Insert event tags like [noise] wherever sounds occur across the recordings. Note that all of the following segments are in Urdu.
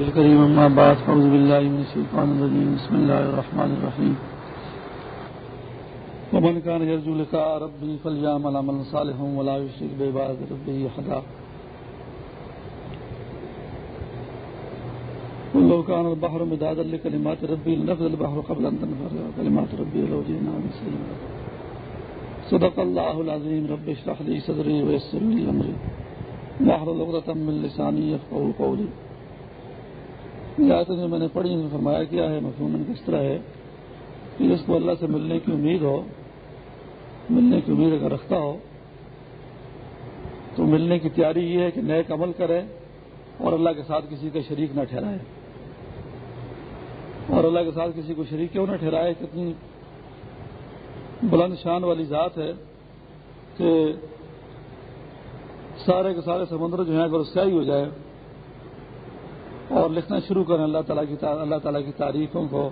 الكريم أما بعد، فأعوذ بالله من الشيطان الرجيم. بسم الله الرحمن الرحيم. ومن كان يرجو لقاء ربه فليعمل عملا صالحا ولا يشرك بعبادة ربه أحدا. قل لو كان البحر مدادا لكلمات ربي، لنفذ البحر قبل أن تنفذ كلمات ربي لو جئنا بمثله صدق الله العظيم. رب اشرح لي صدري ويسر لي أمري. واحلل عقدة من لساني يفقهوا قولي. جو میں نے پڑھی؟ فرمایا، کیا ہے مفہوم؟ کس طرح ہے۔ کہ جس کو اللہ سے ملنے کی امید ہو، ملنے کی امید اگر رکھتا ہو، تو ملنے کی تیاری یہ ہے کہ نیک عمل کرے اور اللہ کے ساتھ کسی کا شریک نہ ٹھہرائے۔ اور اللہ کے ساتھ کسی کو شریک کیوں نہ ٹھہرائے؟ کتنی بلند شان والی ذات ہے کہ سارے کے سارے سمندر جو ہیں اگر سیاہی ہو جائے اور لکھنا شروع کریں اللہ تعالیٰ کی اللہ تعالیٰ کی تعریفوں کو،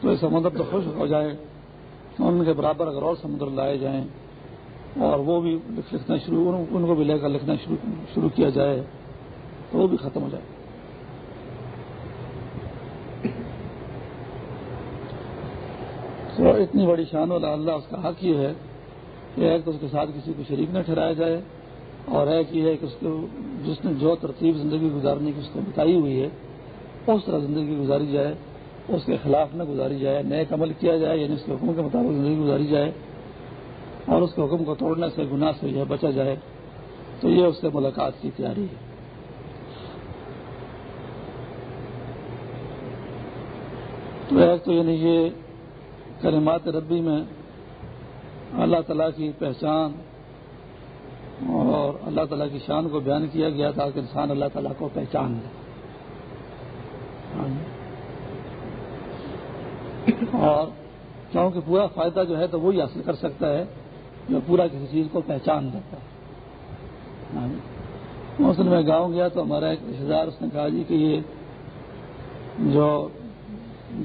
تو یہ سمندر مطلب تو خوش ہو جائے ان کے برابر اگر اور سمندر لائے جائیں، اور وہ بھی لکھنا شروع ان کو بھی لے کر لکھنا شروع شروع کیا جائے، تو وہ بھی ختم ہو جائے۔ تو اتنی بڑی شان والا اللہ، اس کا حق یہ ہے کہ ایک تو اس کے ساتھ کسی کو شریک نہ ٹھہرایا جائے اور ایک یہ ہے کہ اس کو جس نے جو ترتیب زندگی گزارنے کی اس کو بتائی ہوئی ہے، اس طرح زندگی گزاری جائے، اس کے خلاف نہ گزاری جائے نئے عمل کیا جائے یعنی اس کے حکم کے مطابق زندگی گزاری جائے اور اس کے حکم کو توڑنے سے، گناہ سے جو بچا جائے، تو یہ اس سے ملاقات کی تیاری ہے۔ تو ایک تو یعنی یہ کلمات ربی میں اللہ تعالیٰ کی پہچان اور اللہ تعالیٰ کی شان کو بیان کیا گیا تھا کہ انسان اللہ تعالیٰ کو پہچان لے۔ اور کیونکہ پورا فائدہ جو ہے تو وہی حاصل کر سکتا ہے جو پورا کسی چیز کو پہچان دیتا ہے۔ اس دن میں گاؤں گیا تو ہمارا ایک رشتے دار اس نے کہا جی کہ یہ جو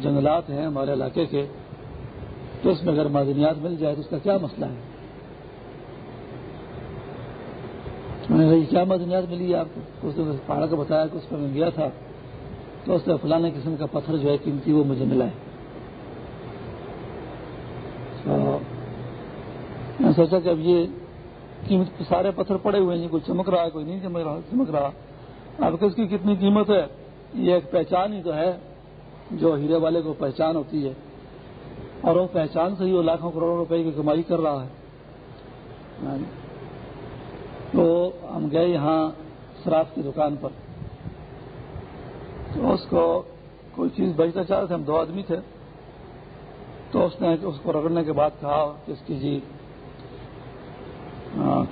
جنگلات ہیں ہمارے علاقے کے تو اس میں اگر معدنیات مل جائے تو اس کا کیا مسئلہ ہے؟ میں نے کہا کیا مدنیات ملی ہے آپ کو؟ اس نے پہاڑ کا بتایا کہ اس پر میں گیا تھا۔ تو اس نے فلانے قسم کا پتھر جو ہے، قیمتی وہ مجھے ملا ہے۔ میں سوچا کہ اب یہ قیمت سارے پتھر پڑے ہوئے ہیں کوئی چمک رہا ہے، کوئی نہیں چمک رہا چمک رہا۔ اب کس کی کتنی قیمت ہے، یہ ایک پہچان ہی تو ہے، جو ہیرے والے کو پہچان ہوتی ہے۔ اور وہ پہچان سے ہی وہ لاکھوں کروڑوں روپے کی کمائی کر رہا ہے۔ تو ہم گئے یہاں شراب کی دکان پر۔ تو اس کو کوئی چیز بیچنا چاہ رہے تھے، ہم دو آدمی تھے۔ تو اس نے اس کو رگڑنے کے بعد کہا کہ اس کی جی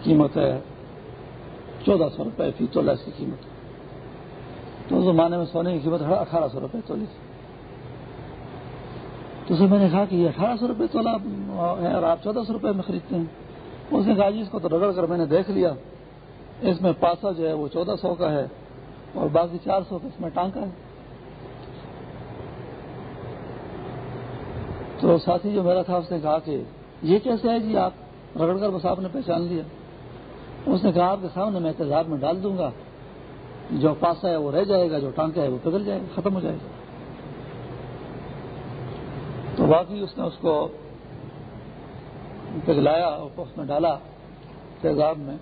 قیمت ہے چودہ سو روپئے فی تولہ اس کی قیمت۔ تو اس زمانے میں سونے کی قیمت اٹھارہ سو روپئے تولی تھی۔ تو اسے میں نے کہا کہ یہ اٹھارہ سو روپئے تولا ہے اور آپ چودہ سو روپئے میں خریدتے ہیں۔ اس نے کہا جی اس کو تو رگڑ کر میں نے دیکھ لیا۔ اس میں پاسا جو ہے وہ چودہ سو کا ہے اور باقی چار سو کا اس میں ٹانکا ہے۔ تو ساتھی جو میرا تھا اس نے کہا کہ یہ کیسے ہے جی آپ رگڑ کر بس آپ نے پہچان لیا۔ اس نے کہا آپ کے سامنے میں تیزاب میں ڈال دوں گا۔ جو پاسا ہے وہ رہ جائے گا، جو ٹانکا ہے وہ پگل جائے گا، ختم ہو جائے گا۔ تو باقی اس نے اس کو پگلایا اور اس میں ڈالا تیزاب میں۔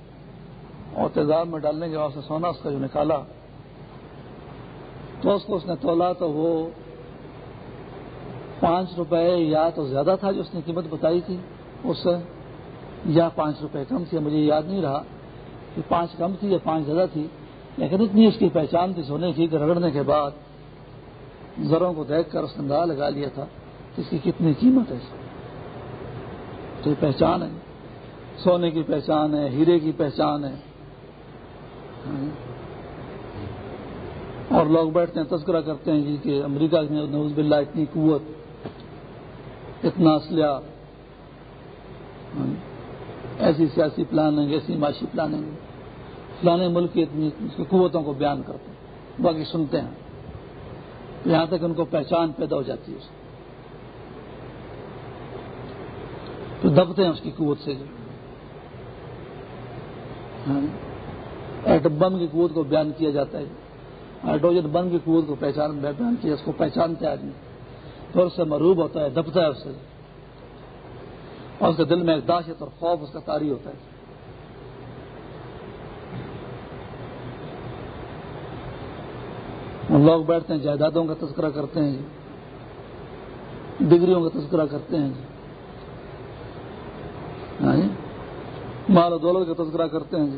اور تیزاب میں ڈالنے کے بعد سے سونا اس کا جو نکالا، تو اس کو اس نے تولا تو وہ پانچ روپے یا تو زیادہ تھا جو اس نے قیمت بتائی تھی، اس سے، یا پانچ روپے کم تھی مجھے یاد نہیں رہا کہ پانچ کم تھی یا پانچ زیادہ تھی، لیکن اتنی اس کی پہچان تھی سونے کی کہ رگڑنے کے بعد زروں کو دیکھ کر اس نے اندازہ لگا لیا تھا کہ اس کی کتنی قیمت ہے تو یہ پہچان ہے، سونے کی پہچان ہے، ہیرے کی پہچان ہے ہاں۔ اور لوگ بیٹھتے ہیں، تذکرہ کرتے ہیں جی کہ امریکہ میں نوز باللہ اتنی قوت، اتنا اسلحہ۔ ہاں، ایسی سیاسی پلاننگ ایسی معاشی پلاننگ فلانے ملک کی اتنی اس کی قوتوں کو بیان کرتے ہیں، باقی سنتے ہیں۔ یہاں تک ان کو پہچان پیدا ہو جاتی ہے۔ تو دبتے ہیں اس کی قوت سے۔ ہاں۔ ایٹم بم کی قوت کو بیان کیا جاتا ہے۔ ہائیڈروجن بن کی قوت کو پہچان بیان کیا اس کو پہچانتا ہے آدمی۔ پھر اس سے مروب ہوتا ہے، دبتا ہے اس سے۔ اور اس کے دل میں ایک داشت اور خوف اس کا تاری ہوتا ہے۔ لوگ بیٹھتے ہیں، جائیدادوں کا تذکرہ کرتے ہیں۔ جی ڈگریوں کا تذکرہ کرتے ہیں۔ ہاں جی۔ مال و دولت کا تذکرہ کرتے ہیں۔ جی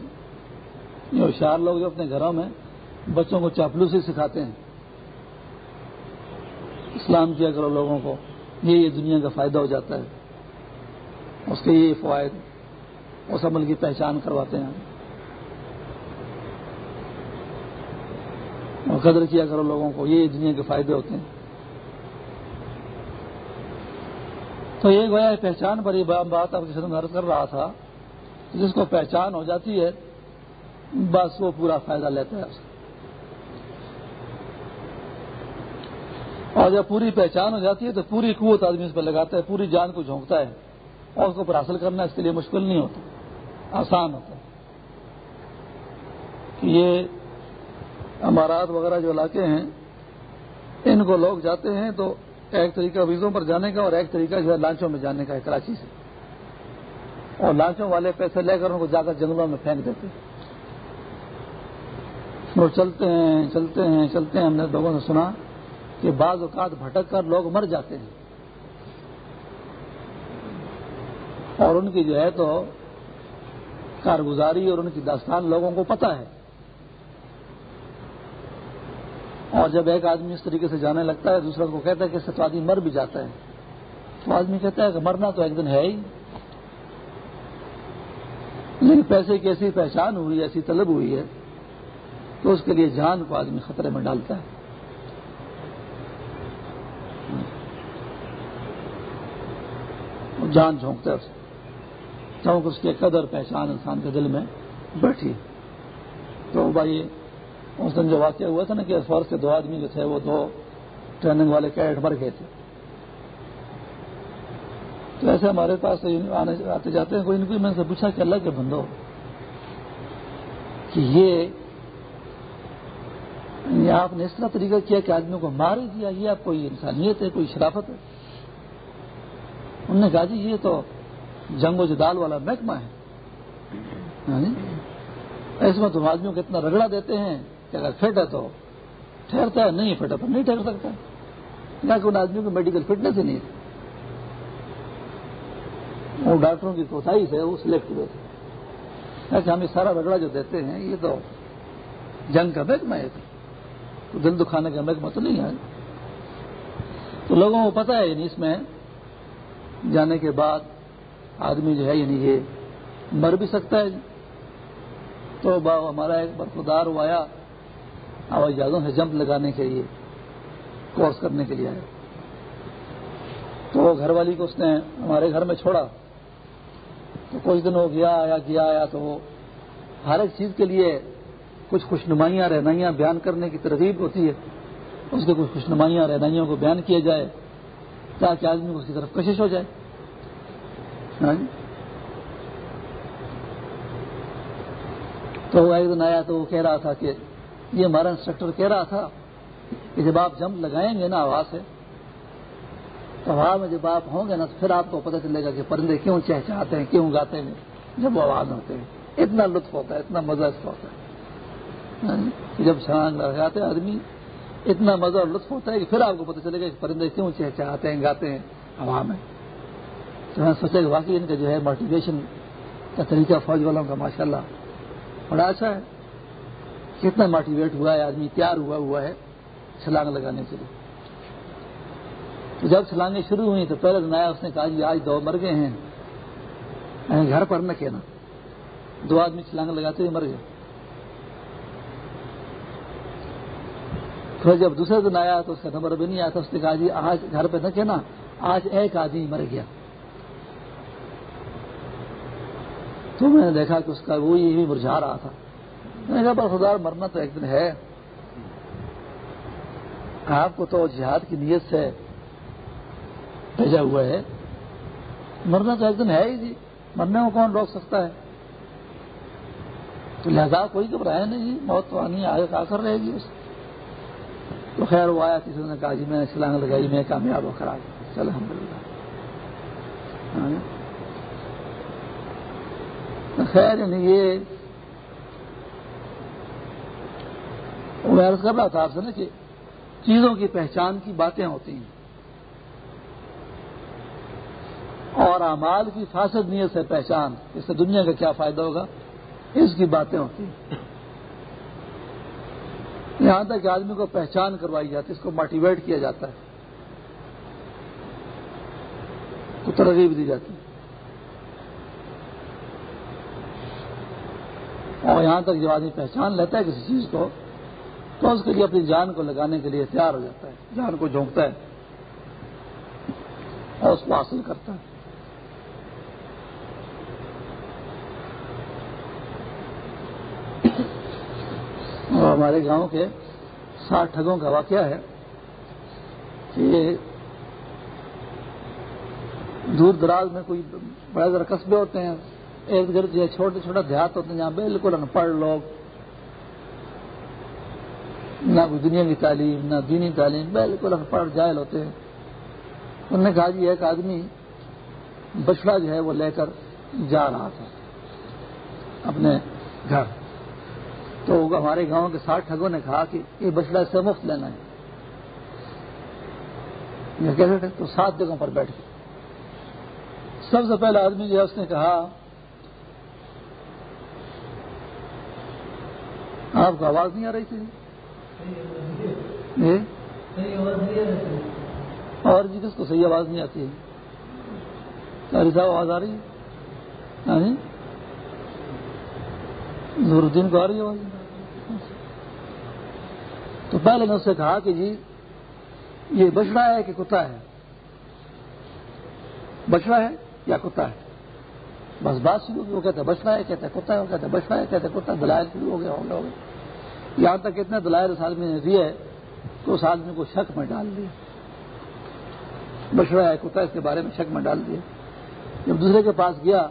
یہ ہوشیار لوگ جو اپنے گھروں میں بچوں کو چاپلوسی سکھاتے ہیں۔ اسلام کیا کرو لوگوں کو، یہ یہ دنیا کا فائدہ ہو جاتا ہے۔ اس کے یہ فوائد اس عمل کی پہچان کرواتے ہیں۔ اور قدر کیا کرو لوگوں کو، یہ دنیا کے فائدے ہوتے ہیں۔ تو یہ گویا پہچان پر یہ بات آپ کے ساتھ عرض کر رہا تھا، جس کو پہچان ہو جاتی ہے بس وہ پورا فائدہ لیتا ہے اور جب پوری پہچان ہو جاتی ہے تو پوری قوت آدمی اس پہ لگاتا ہے، پوری جان کو جھونکتا ہے۔ اور اس کو پر حاصل کرنا اس کے لیے مشکل نہیں ہوتا، آسان ہوتا ہے۔ یہ امارات وغیرہ جو علاقے ہیں، ان کو لوگ جاتے ہیں تو ایک طریقہ ویزوں پر جانے کا اور ایک طریقہ جو ہے لانچوں میں جانے کا ہے کراچی سے۔ اور لانچوں والے پیسے لے کر ان کو جا کر جنگلوں میں پھینک دیتے ہیں۔ وہ چلتے ہیں چلتے ہیں چلتے ہیں، ہم نے لوگوں سے سنا کہ بعض اوقات بھٹک کر لوگ مر جاتے ہیں۔ اور ان کی جو ہے تو کارگزاری اور ان کی داستان لوگوں کو پتا ہے۔ اور جب ایک آدمی اس طریقے سے جانے لگتا ہے، دوسرا کو کہتا ہے کہ اس سے تو آدمی مر بھی جاتا ہے۔ تو آدمی کہتا ہے کہ مرنا تو ایک دن ہے ہی۔ لیکن پیسے کی ایسی پہچان ہوئی، ایسی طلب ہوئی ہے تو اس کے لیے جان کو آدمی خطرے میں ڈالتا ہے۔ جان جھونکتا ہے چونک اس کی قدر پہچان انسان کے دل میں بیٹھی۔ تو بھائی، اس دن جو واقعہ ہوا تھا نا کہ فورس کے دو آدمی جو تھے، وہ دو ٹریننگ والے کیڈٹ مر گئے تھے۔ تو ایسے ہمارے پاس آتے جاتے ہیں، کوئی ان کو میں سے پوچھا کہ اللہ کے بندو، کہ یہ آپ نے اس طرح طریقہ کیا کہ آدمیوں کو مار ہی دیا، یہ آپ کوئی انسانیت ہے، کوئی شرافت ہے۔ انہوں نے کہا جی یہ تو جنگ و جدال والا محکمہ ہے۔ یعنی اس میں تم آدمیوں کو اتنا رگڑا دیتے ہیں کہ اگر فٹ ہے تو ٹھہرتا ہے، نہیں فٹ ہے تو نہیں ٹھہر سکتا۔ نہ کہ ان آدمیوں کو میڈیکل فٹنس ہی نہیں ہے۔ وہ ڈاکٹروں کی کوتاہی سے وہ سلیکٹ ہوئے۔ تھے کہ ہمیں سارا رگڑا جو دیتے ہیں، یہ تو جنگ کا محکمہ ہے۔ تو دل دکھانے کا محکمہ تو نہیں ہے۔ تو لوگوں کو پتا ہے یعنی اس میں جانے کے بعد آدمی جو ہے یعنی یہ مر بھی سکتا ہے۔ تو ہمارا ایک برفدار وہ آیا ہوائی جہازوں سے جمپ لگانے کے لیے، کورس کرنے کے لیے آیا۔ تو گھر والی کو اس نے ہمارے گھر میں چھوڑا۔ تو کچھ دن ہو گیا، آیا گیا، آیا تو وہ ہر ایک چیز کے لیے کچھ خوش نمائیاں رہنائیاں بیان کرنے کی ترغیب ہوتی ہے، اس کے کچھ خوش نمائیاں رہنائیوں کو بیان کیا جائے تاکہ آدمی کو اس کی طرف کشش ہو جائے۔ ہاں جی؟ تو وہ ایک دن آیا تو وہ کہہ رہا تھا کہ یہ ہمارا انسٹرکٹر کہہ رہا تھا کہ جب آپ جمپ لگائیں گے نا ہوا سے، تو ہوا میں جب آپ ہوں گے نا تو پھر آپ کو پتہ چلے گا کہ پرندے کیوں چہچاتے ہیں، کیوں گاتے ہیں، جب وہ آواز ہوتے ہیں۔ اتنا لطف ہوتا ہے، اتنا مزہ اس کا ہوتا ہے۔ جب چھلانگ لگاتے آدمی، اتنا مزہ اور لطف ہوتا ہے کہ پھر آپ کو پتہ چلے گا کہ پرندے کیوں چہچاتے ہیں، گاتے ہیں ہوا میں تو میں سوچا کہ واقعی ان کا جو ہے موٹیویشن کا طریقہ فوج والوں کا ماشاء اللہ بڑا اچھا ہے۔ کتنا موٹیویٹ ہوا ہے آدمی، تیار ہوا ہوا ہے چھلانگ لگانے کے لیے۔ تو جب چھلانگیں شروع ہوئی تو پہلے دن آیا، اس نے کہا جی آج دو مر گئے ہیں۔ گھر پر نہ کہنا۔ دو آدمی چھلانگ لگاتے ہوئے مر گئے۔ پھر جب دوسرے دن آیا تو اس کا نمبر بھی نہیں آیا تھا، اس نے کہا جی آج گھر پہ نہ کہنا، آج ایک آدمی مر گیا۔ تو میں نے دیکھا کہ اس کا وہ یہ مرجھا رہا تھا۔ میں نے کہا خدا، مرنا تو ایک دن ہے۔ آپ کو تو جہاد کی نیت سے بھیجا ہوا ہے۔ مرنا تو ایک دن ہے ہی جی۔ مرنے کو کون روک سکتا ہے؟ تو لہذا کوئی گھبرایا نہیں جی موت تو آنی، آگے آ کر رہے گی؟ اس تو خیر وہ آیا کسی نے کہا جی میں نے لگائی، میں کامیاب ہو کرا چل الحمد للہ ہاں۔ خیر یعنی یہ میں کر رہا تھا آپ سے نا کہ چیزوں کی پہچان کی باتیں ہوتی ہیں۔ اور اعمال کی فاسد نیت سے پہچان، اس سے دنیا کا کیا فائدہ ہوگا؟ اس کی باتیں ہوتی ہیں۔ یہاں تک آدمی کو پہچان کروائی جاتی ہے، اس کو موٹیویٹ کیا جاتا ہے۔ تو ترغیب دی جاتی اور یہاں تک جب آدمی پہچان لیتا ہے کسی چیز کو، تو اس کے لیے اپنی جان کو لگانے کے لیے تیار ہو جاتا ہے، جان کو جھونکتا ہے اور اس کو حاصل کرتا ہے۔ اور ہمارے گاؤں کے ساٹھ ٹھگوں کا واقعہ ہے کہ دور دراز میں کوئی بڑے ذرا قصبے ہوتے ہیں، ارد گرد جو چھوٹے چھوٹے دیہات ہوتے ہیں جہاں بالکل ان پڑھ لوگ، نہ کوئی دنیا کی تعلیم، نہ دینی تعلیم، بالکل ان پڑھ جائل ہوتے ہیں۔ انہوں نے کہا جی ایک آدمی بچڑا جو ہے وہ لے کر جا رہا تھا اپنے گھر۔ تو ہمارے گاؤں کے ساٹھ ٹھگوں نے کہا کہ یہ بچڑا سے مفت لینا ہے۔ تو سات جگہوں پر بیٹھ گئے۔ سب سے پہلا آدمی جو ہے، اس نے کہا، آپ کو آواز نہیں آ رہی تھی؟ اور جی کس کو صحیح آواز نہیں آتی؟ ہے صاحب، آواز آ رہی ہے؟ ہاں جی؟ نور الدین کو آ رہی ہے جی۔ تو پہلے نے اس سے کہا کہ جی یہ بچڑا ہے کہ کتا ہے؟ بچڑا ہے یا کتا ہے؟ بس بات شروع کی وہ کہتے بچڑا ہے کہتے کتا ہے، وہ کہتے بچڑا ہے کہتے کتا دلائل شروع ہو گیا ہو گیا ہو گیا یہاں تک اتنے دلائل اس آدمی نے دیے تو اس آدمی کو شک میں ڈال دیا۔ بچڑا ہے، کتا اس کے بارے میں شک میں ڈال دیا۔ جب دوسرے کے پاس گیا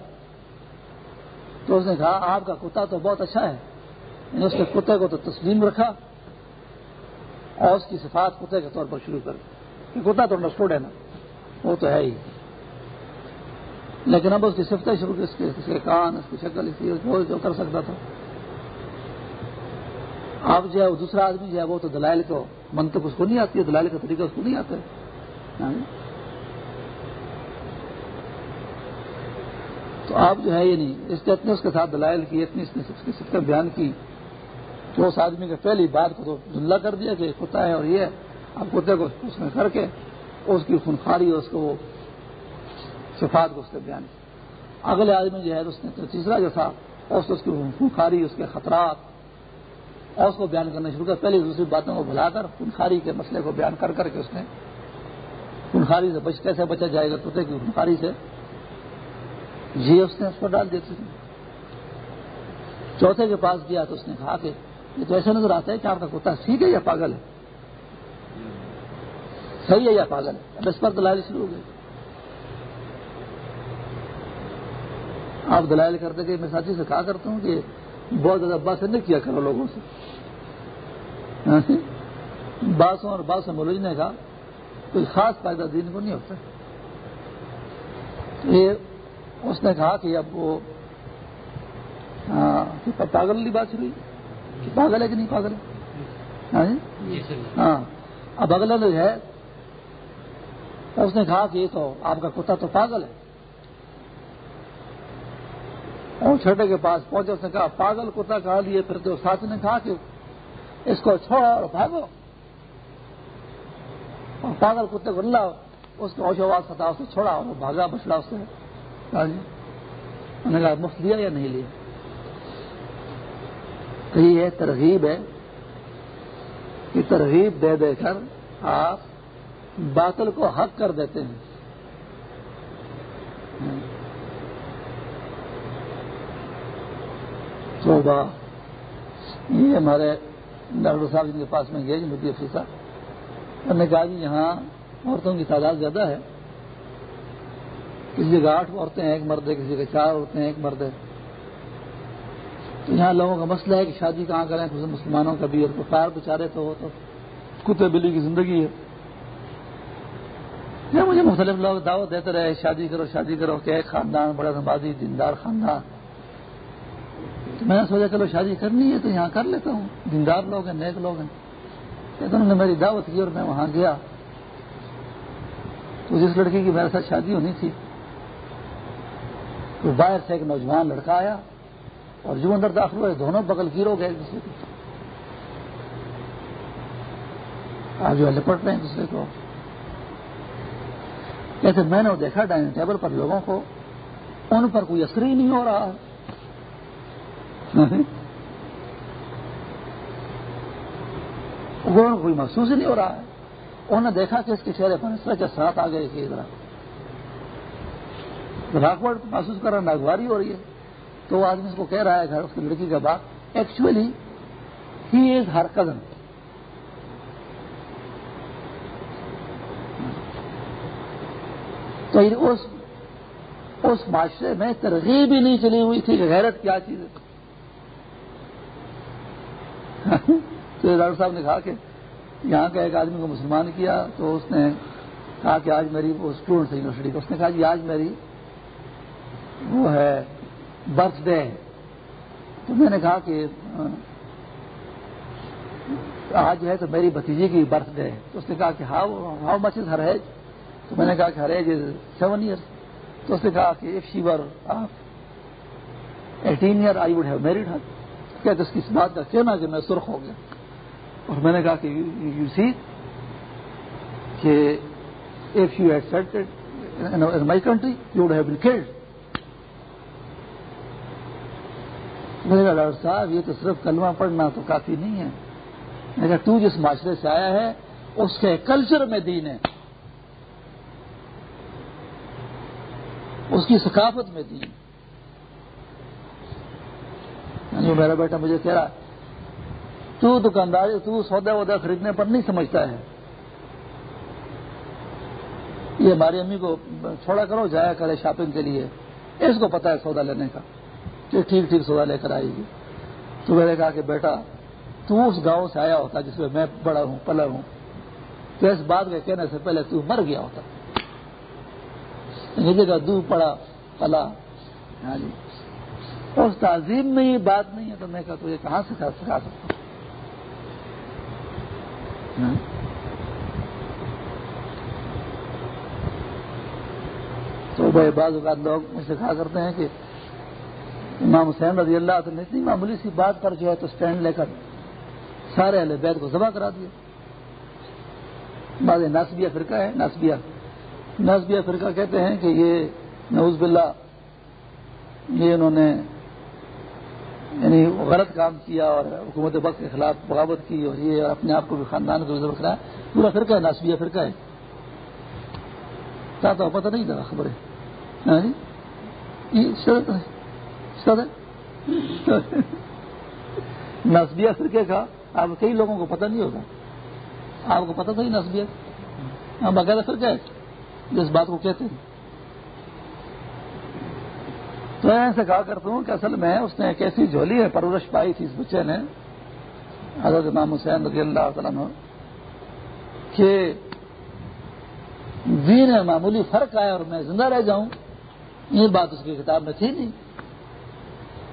تو اس نے کہا، آپ کا کتا تو بہت اچھا ہے۔ یعنی اس کے کتے کو تو تسلیم رکھا اور اس کی صفات کتے کے طور پر شروع کر کہ کتا تو انڈرسٹوڈ ہے نا، وہ تو ہے ہی۔ لیکن اب اس کی سفتیں شروع کی؟ اس کے اس کے کان، اس کی شکل، اس کی جو کر سکتا تھا۔ اب جو ہے وہ دوسرا آدمی جو ہے وہ تو دلائل کو، منطق اس کو نہیں آتی ہے، دلائل کا طریقہ اس کو نہیں آتا ہے۔ ہاں جی۔ تو آپ جو ہے یہ نہیں، اس نے اتنے اس کے ساتھ دلائل کی اتنی اس نے سفتیں بیان کی۔ تو اس آدمی کے پہلی بات کو تو دلہ کر دیا کہ کتا ہے اور یہ اب کتے کو اس میں کر کے اس کی خنخاری اس کو صفات کو اس نے بیان کیا اگلے آدمی جو ہے اس نے تیسرا جو تھا، اس اس کی خونخاری اس کے خطرات اور اس کو بیان کرنا شروع کر پہلے دوسری باتوں کو بھلا کر خونخاری کے مسئلے کو بیان کر کر کے اس نے خونخاری سے بچ، کیسے بچا جائے گا کتے کی خونخاری سے؟ جی اس نے اس کو ڈال دیتی تھی۔ چوتھے کے پاس گیا تو اس نے کہا کہ یہ تو ایسا نظر آتا ہے کہ آپ کا کتا سیکھ ہے یا پاگل ہے۔ صحیح ہے یا پاگل ہے؟ اس پر دلالی شروع ہو گئی آپ دلائل کرتے کہ میں ساتھی سے کہا کرتا ہوں کہ بہت زیادہ بات نہیں کیا کرو لوگوں سے۔ ہاں جی؟ باسوں اور باسوں ملوج نے کہا کوئی خاص فائدہ دین کو نہیں ہوتا۔ یہ اس نے کہا کہ اب وہ پاگل والی بات ہوئی۔ کہ پاگل ہے کہ نہیں پاگل؟ ہے ہاں, جی؟ ہاں۔ اب اگلا جو ہے اس نے کہا کہ یہ تو آپ کا کتا تو پاگل ہے۔ اور چھوٹے کے پاس پہنچے اس نے کہا پاگل کتا کہا لیے پھر تو ساتھی نے کہا کہ اس کو چھوڑا اور بھاگو۔ اور پاگل کتے کو اللہ اس کو اوچھ آواز تھا اسے چھوڑا اور بھاگا بچڑا اس جی انہوں نے کہا، مفت لیا یا نہیں لیا؟ تو یہ ترغیب ہے کہ ترغیب دے دے کر آپ باطل کو حق کر دیتے ہیں۔ صوبہ یہ ہمارے ڈاکٹر صاحب جن کے پاس میں گئے مدی افسر صاحب انہوں نے کہا جی یہاں عورتوں کی تعداد زیادہ ہے۔ کسی جگہ آٹھ عورتیں ہیں، ایک مرد ہے، کسی جگہ چار عورتیں ہیں، ایک مرد ہے۔ تو یہاں لوگوں کا مسئلہ ہے کہ شادی کہاں کریں مسلمانوں کا بھی۔ اور پار بچارے تو ہو تو کتے بلی کی زندگی ہے۔ یہ مجھے مختلف لوگ دعوت دیتے رہے، شادی کرو شادی کرو، کہ ایک خاندان بڑا نمازی دیندار خاندان۔ تو میں نے سوچا، چلو شادی کرنی ہے تو یہاں کر لیتا ہوں۔ دیندار لوگ ہیں، نیک لوگ ہیں۔ انہوں نے میری دعوت کی اور میں وہاں گیا۔ تو جس لڑکی کی میرے ساتھ شادی ہونی تھی تو باہر سے ایک نوجوان لڑکا آیا اور جو اندر داخل ہوئے، دونوں بغل گیرو گئے ایک دوسرے کو آج جو لپٹ رہے ہیں دوسرے کو۔ کہتے میں نے وہ دیکھا ڈائننگ ٹیبل پر لوگوں کو، ان پر کوئی اثر ہی نہیں ہو رہا۔ کوئی محسوس ہی نہیں ہو رہا۔ ہے انہوں نے دیکھا کہ اس کے چہرے پر اس طرح کے ساتھ آ گئے کہ ادھر۔ راکورڈ محسوس کر رہا ناگواری ہو رہی ہے۔ تو وہ آدمی اس کو کہہ رہا ہے، گھر اس کی لڑکی کا بات actually he is Hare cousin تو اس اس معاشرے میں ترغیب ہی نہیں چلی ہوئی تھی کہ غیرت کیا چیز ہے۔ [laughs] تو ڈاکٹر صاحب نے کہا کہ یہاں کا ایک آدمی کو مسلمان کیا تو اس نے کہا کہ آج میری وہ اسٹوڈنٹ یونیورسٹی کا، اس نے کہا جی آج میری وہ ہے برتھ ڈے تو میں نے کہا کہ آج ہے تو میری بتیجی کی برتھ ڈے ہے تو اس نے کہا کہ how how much is her age تو میں نے کہا کہ her age is seven year تو اس نے کہا کہ if sure eighteen year I would have married her کیا اس کی اس بات کا کہنا کہ میں سرخ ہو گیا. اور میں نے کہا کہ یو سی کہ if you had set my country you would have been killed میں ڈاکٹر صاحب یہ تو صرف کلمہ پڑھنا تو کافی نہیں ہے۔ میں کہا تو جس معاشرے سے آیا ہے، اس کے کلچر میں دین ہے۔ اس کی ثقافت میں دین۔ یعنی میرا بیٹا مجھے کہہ رہا تو دکاندار، تو سودا وودا خریدنے پر نہیں سمجھتا ہے۔ یہ ہماری امی کو چھوڑا کرو، جایا کرے شاپنگ کے لیے۔ اس کو پتا ہے سودا لینے کا۔ کہ ٹھیک ٹھیک سودا لے کر آئے گی جی۔ تو میں نے کہا کہ بیٹا، تو اس گاؤں سے آیا ہوتا جس میں میں بڑا ہوں پلا ہوں۔ تو اس بات کے کہنے سے پہلے تو مر گیا ہوتا۔ یعنی جگہ دو پڑا، پلا۔ ہاں جی۔ اس تعظیم میں یہ بات نہیں ہے، تو میں کہا تو یہ کہاں سے سکھا سکتا ہاں؟ تو بھائی، بعض اوقات لوگ مجھ سے کہا کرتے ہیں کہ امام حسین رضی اللہ عنہ نے اتنی معمولی سی بات پر جو ہے تو اسٹینڈ لے کر سارے اہل بیت کو ذبح کرا دیا بعض ناسبیہ فرقہ ہے، ناسبیہ۔ ناسبیہ فرقہ کہتے ہیں کہ یہ نوز باللہ، یہ انہوں نے یعنی غلط کام کیا اور حکومت وقت کے خلاف بغاوت کی اور یہ اپنے آپ کو بھی خاندان کو ذبح کرا پورا فرقہ ہے، ناسبیہ فرقہ ہے۔ تو پتہ نہیں تھا خبر ہاں جی؟ ہے۔ ہاں جی؟ فرقے کا آپ کئی لوگوں کو پتہ نہیں ہوگا۔ آپ کو پتہ تھا ہی نسبیت ہم بغیر فرقہ ہے جس بات کو کہتے ہیں۔ تو میں ایسے کہا کرتا ہوں کہ اصل میں اس نے ایک ایسی جھولی ہے، پرورش پائی تھی اس بچے نے، حضرت امام حسین رضی اللہ تعالیٰ کہ دین میں معمولی فرق آیا اور میں زندہ رہ جاؤں۔ یہ بات اس کی کتاب میں تھی نہیں۔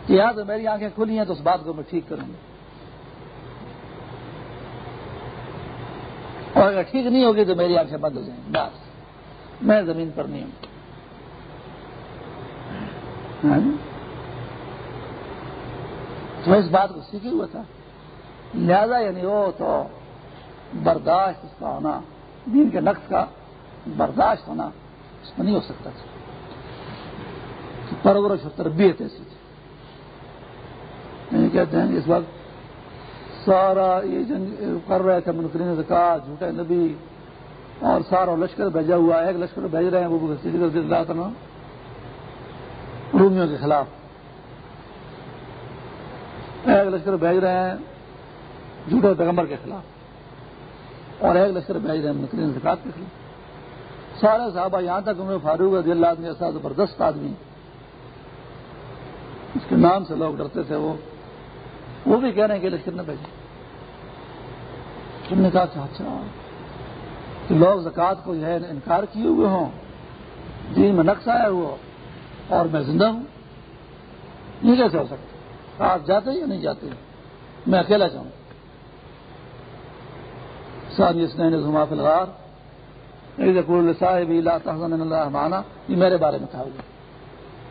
کہ تو میری آنکھیں کھلی ہیں تو اس بات کو میں ٹھیک کروں گا۔ اور اگر ٹھیک نہیں ہوگی تو میری آنکھیں بند ہو جائیں بس۔ میں زمین پر نہیں ہوں۔ ہاں جی؟ تو اس بات کو سیکھی ہوا تھا۔ لہذا یعنی وہ تو برداشت اس کا ہونا، دین کے نقص کا برداشت ہونا اس میں نہیں ہو سکتا تھا۔ پرورش اور تربیت ایسی۔ یعنی کہتے ہیں اس وقت سارا یہ جنگ کر رہے تھے منکرین نے کہا جھوٹے نبی اور سارا لشکر بھیجا ہوا ایک لشکر بھیج رہے ہیں وہ اللہ تعالیٰ رومیوں کے خلاف۔ ایک لشکر بھیج رہے ہیں جھوٹے پیغمبر کے خلاف اور ایک لشکر بھیج رہے ہیں منکرین زکات کے خلاف۔ سارے صحابہ یہاں تک انہوں فاروق رضی اللہ عنہ ایسا زبردست آدمی۔ اس کے نام سے لوگ ڈرتے تھے وہ۔ وہ بھی کہہ رہے ہیں کہ لشکر نہ بھیجے تم نے کہا کہ اچھا۔ کہ لوگ زکوٰۃ کو جو ہے انکار کیے ہوئے ہوں۔ دین میں نقص آیا ہوا۔ اور میں زندہ ہوں۔ یہ کیسے ہو سکتا۔ آپ جاتے یا نہیں جاتے میں اکیلا جاؤں۔ ساری اس نے زما فلغار صاحب اللہ مانا یہ میرے بارے میں تھا۔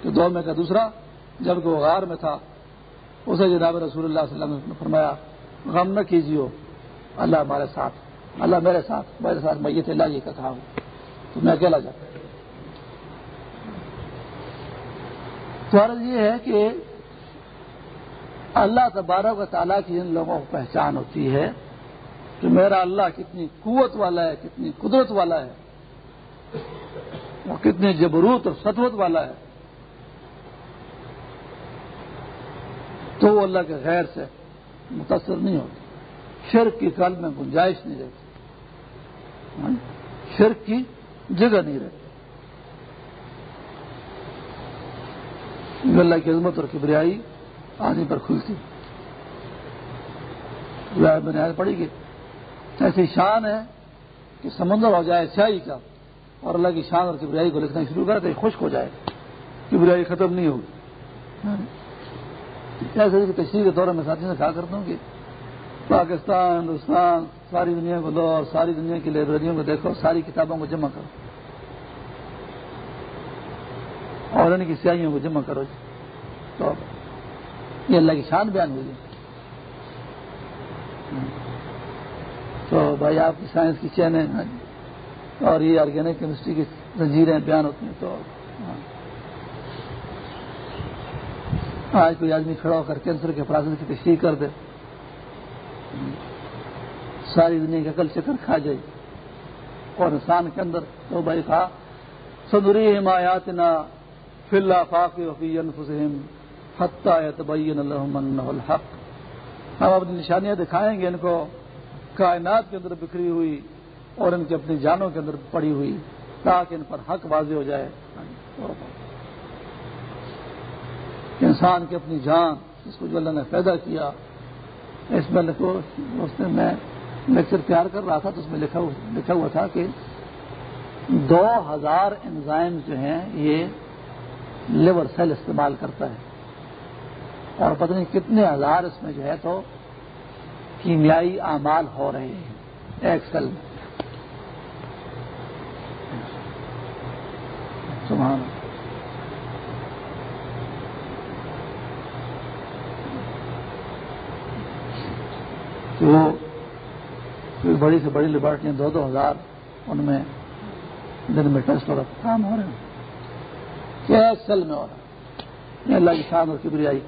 کہ دو میں کا دوسرا جبکہ وہ غار میں تھا۔ اسے جناب رسول اللہ صلی اللہ علیہ وسلم نے فرمایا، غم نہ کیجیے اللہ ہمارے ساتھ، اللہ میرے ساتھ میرے ساتھ میں یہ اللہ یہ کا کہا ہوں تو میں اکیلا جاتا تو عرض یہ ہے کہ اللہ تبارک و تعالیٰ کی ان لوگوں کو پہچان ہوتی ہے کہ میرا اللہ کتنی قوت والا ہے، کتنی قدرت والا ہے اور کتنی جبروت اور سطوت والا ہے تو وہ اللہ کے غیر سے متاثر نہیں ہوتی۔ شرک کی کل میں گنجائش نہیں رہتی۔ ہاں؟ شرک کی جگہ نہیں رہتی۔ اللہ کی عظمت اور کبریائی آدمی پر کھلتی۔ بنیاد پڑی گی ایسی شان ہے کہ سمندر ہو جائے، سیاہی کا، اور اللہ کی شان اور کبریائی کو لکھنا شروع کرے تو خشک ہو جائے۔ کبریائی ختم نہیں ہوگی۔ ایسے تشریح کے دورے میں ساتھی سے کہا کرتا ہوں کہ پاکستان، ہندوستان، ساری دنیا کو لو اور ساری دنیا کی لائبریریوں کو دیکھو، ساری کتابوں کو جمع کرو۔ اور ان کی سیاحیوں کو جمع کرو۔ تو یہ اللہ کی شان بیان ہوئی تو بھائی آپ کی سائنس کی چینیں اور یہ آرگینک کیمسٹری کی زنجیریں بیان ہوتی ہیں۔ تو آج کوئی آدمی کھڑا ہو کر کینسر کے پراسن کی تشریح کر دے، ساری دنیا کی عقل چکر کھا جائے۔ اور انسان کے اندر تو بھائی کہا سندری حمایات نہ فل فاق الحق۔ ہم اپنی نشانیاں دکھائیں گے، ان کو کائنات کے اندر بکھری ہوئی اور ان کی اپنی جانوں کے اندر پڑی ہوئی، تاکہ ان پر حق واضح ہو جائے۔ انسان کی اپنی جان، اس کو جو اللہ نے پیدا کیا، اس میں لکھو، اس میں میں لیکچر تیار کر رہا تھا تو اس میں لکھا لکھا ہوا تھا کہ دو ہزار انزائم جو ہیں، یہ لیور سیل استعمال کرتا ہے۔ اور پتہ نہیں کتنے ہزار اس میں جو ہے تو کیمیائی اعمال ہو رہے ہیں ایک سیل میں۔ سبحان وہ بڑی سے بڑی لیبارٹریاں دو دو ہزار ان میں دن میں ٹیسٹ اور کام ہو رہے ہیں کیا ایک سیل میں ہو رہا ہے۔ اللہ کی شان اور کبریائی۔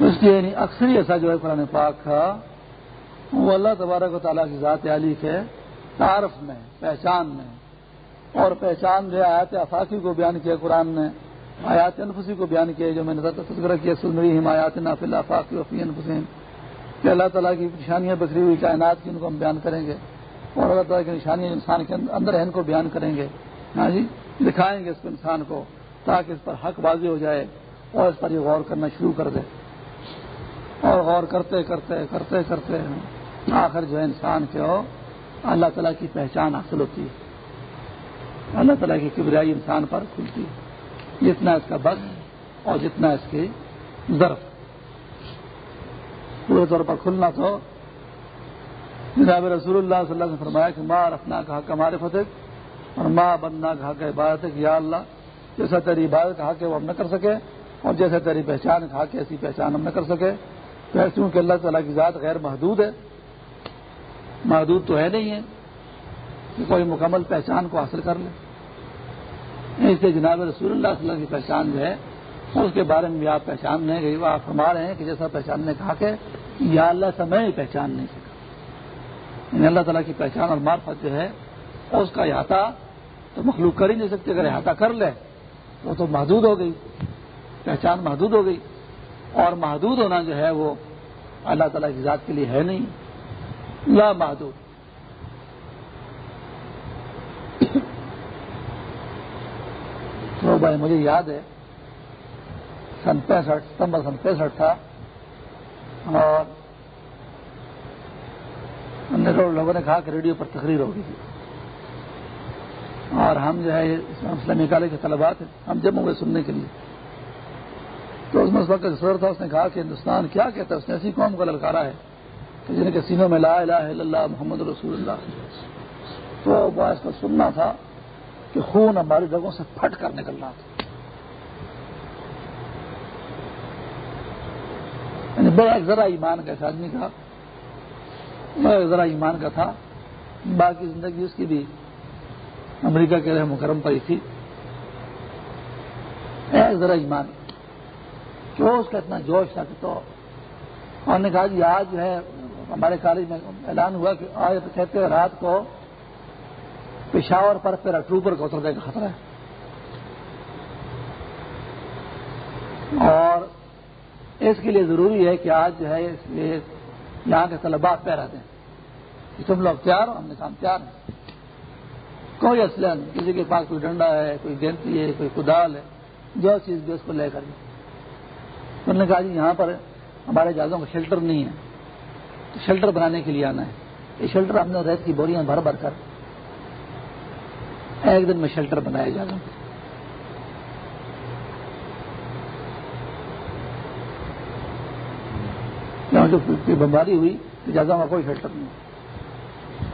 اس لیے یعنی اکثر ایسا جو ہے قرآن پاک کا، وہ اللہ تبارک و تعالیٰ کی ذات علی کے تعارف میں، پہچان میں۔ اور پہچان جو آیات افاقی کو بیان کیا قرآن نے۔ آیات انفسی کو بیان کیا جو میں نے تذکرہ کیا سلمری ہم آیات نافل افاقی وفی انفسین کہ اللہ تعالیٰ کی نشانیاں بکھری ہوئی، کائنات کی، ان کو ہم بیان کریں گے۔ اور اللہ تعالیٰ کی نشانیاں انسان کے اندر ہیں، ان کو بیان کریں گے۔ ہاں جی دکھائیں گے اس کو انسان کو، تاکہ اس پر حق بازی ہو جائے اور اس پر یہ غور کرنا شروع کر دے۔ اور غور کرتے کرتے کرتے کرتے آخر جو ہے انسان کے ہو اللہ تعالیٰ کی پہچان حاصل ہوتی ہے۔ اللہ تعالیٰ کی کبریائی انسان پر کھلتی ہے۔ جتنا اس کا بد اور جتنا اس کی ضرف پورے طور پر کھلنا تو جناب رسول اللہ صلی اللہ نے فرمایا کہ ماں رکھنا کہا کہ ہمارے فتح اور ماں بننا کہا کہ عبادت ہے کہ یا اللہ، جیسا تیری عبادت کہا کہ وہ ہم نہ کر سکے اور جیسے تیری پہچان کہا کہ ایسی پہچان ہم نہ کر سکے۔ کیونکہ اللہ تعالیٰ کی ذات غیر محدود ہے، محدود تو ہے نہیں ہے کہ کوئی مکمل پہچان کو حاصل کر لے۔ اس لیے جناب رسول اللہ صلی اللہ علیہ کی پہچان جو ہے، اس کے بارے میں بھی آپ پہچان نہیں گئی وہ آپ فرما رہے ہیں کہ جیسا پہچان نے کہا کہ یا اللہ سے میں پہچان نہیں سکا۔ یعنی اللہ تعالیٰ کی پہچان اور معرفت جو ہے، اس کا احاطہ تو مخلوق کر ہی نہیں سکتے، اگر احاطہ کر لے تو تو محدود ہو گئی۔ پہچان محدود ہو گئی۔ اور محدود ہونا جو ہے، وہ اللہ تعالیٰ کی ذات کے لیے ہے نہیں۔ لا محدود۔ تو بھائی، مجھے یاد ہے، سن پینسٹھ، ستمبر سن پینسٹھ تھا۔ اور لوگوں نے کہا کہ ریڈیو پر تقریر ہوگی تھی۔ اور ہم جو ہے اسلامی کالج کے طلبات ہیں ہم جمع ہوئے سننے کے لیے۔ تو اس میں اس وقت سر تھا، اس نے کہا کہ ہندوستان کیا کہتا ہے؟ اس نے ایسی قوم کا للکارا ہے کہ جن کے سینوں میں لا الہ الا اللہ محمد رسول اللہ۔ تو باعث کا سننا تھا۔ کہ خون ہماری جگہوں سے پھٹ کر نکل رہا تھا۔ یعنی بڑا ذرا ایمان کا اس آدمی کا، بڑا ذرا ایمان کا تھا۔ باقی زندگی اس کی بھی امریکہ کے رہے مکرم پر ہی تھی۔ ایک ذرا ایمان کہ اس کا اتنا جوش تھا کہ تو انہوں نے کہا جی آج جو ہے ہمارے کالج میں اعلان ہوا کہ آج کہتے ہیں رات کو پشاور پر پیرا ٹروپر کو اترنے کا خطرہ ہے۔ اور اس کے لیے ضروری ہے کہ آج جو ہے اس لیے یہاں کے طلبا پیرا دیں کہ تم لوگ تیار ہو، ہم نے کہا تیار ہیں کوئی اسلحہ نہیں کسی کے پاس کوئی ڈنڈا ہے، کوئی گینتی ہے، کوئی کدال ہے، جو چیز بھی اس کو لے کر۔ انہوں نے کہا جی یہاں پر ہمارے جہازوں کا شیلٹر نہیں ہے۔ شیلٹر بنانے کے لیے آنا ہے۔ یہ شیلٹر ہم نے ریت کی بوریاں بھر بھر کر ایک دن میں شیلٹر بنایا جا رہا جو بمباری ہوئی جہازوں کا کوئی شیلٹر نہیں۔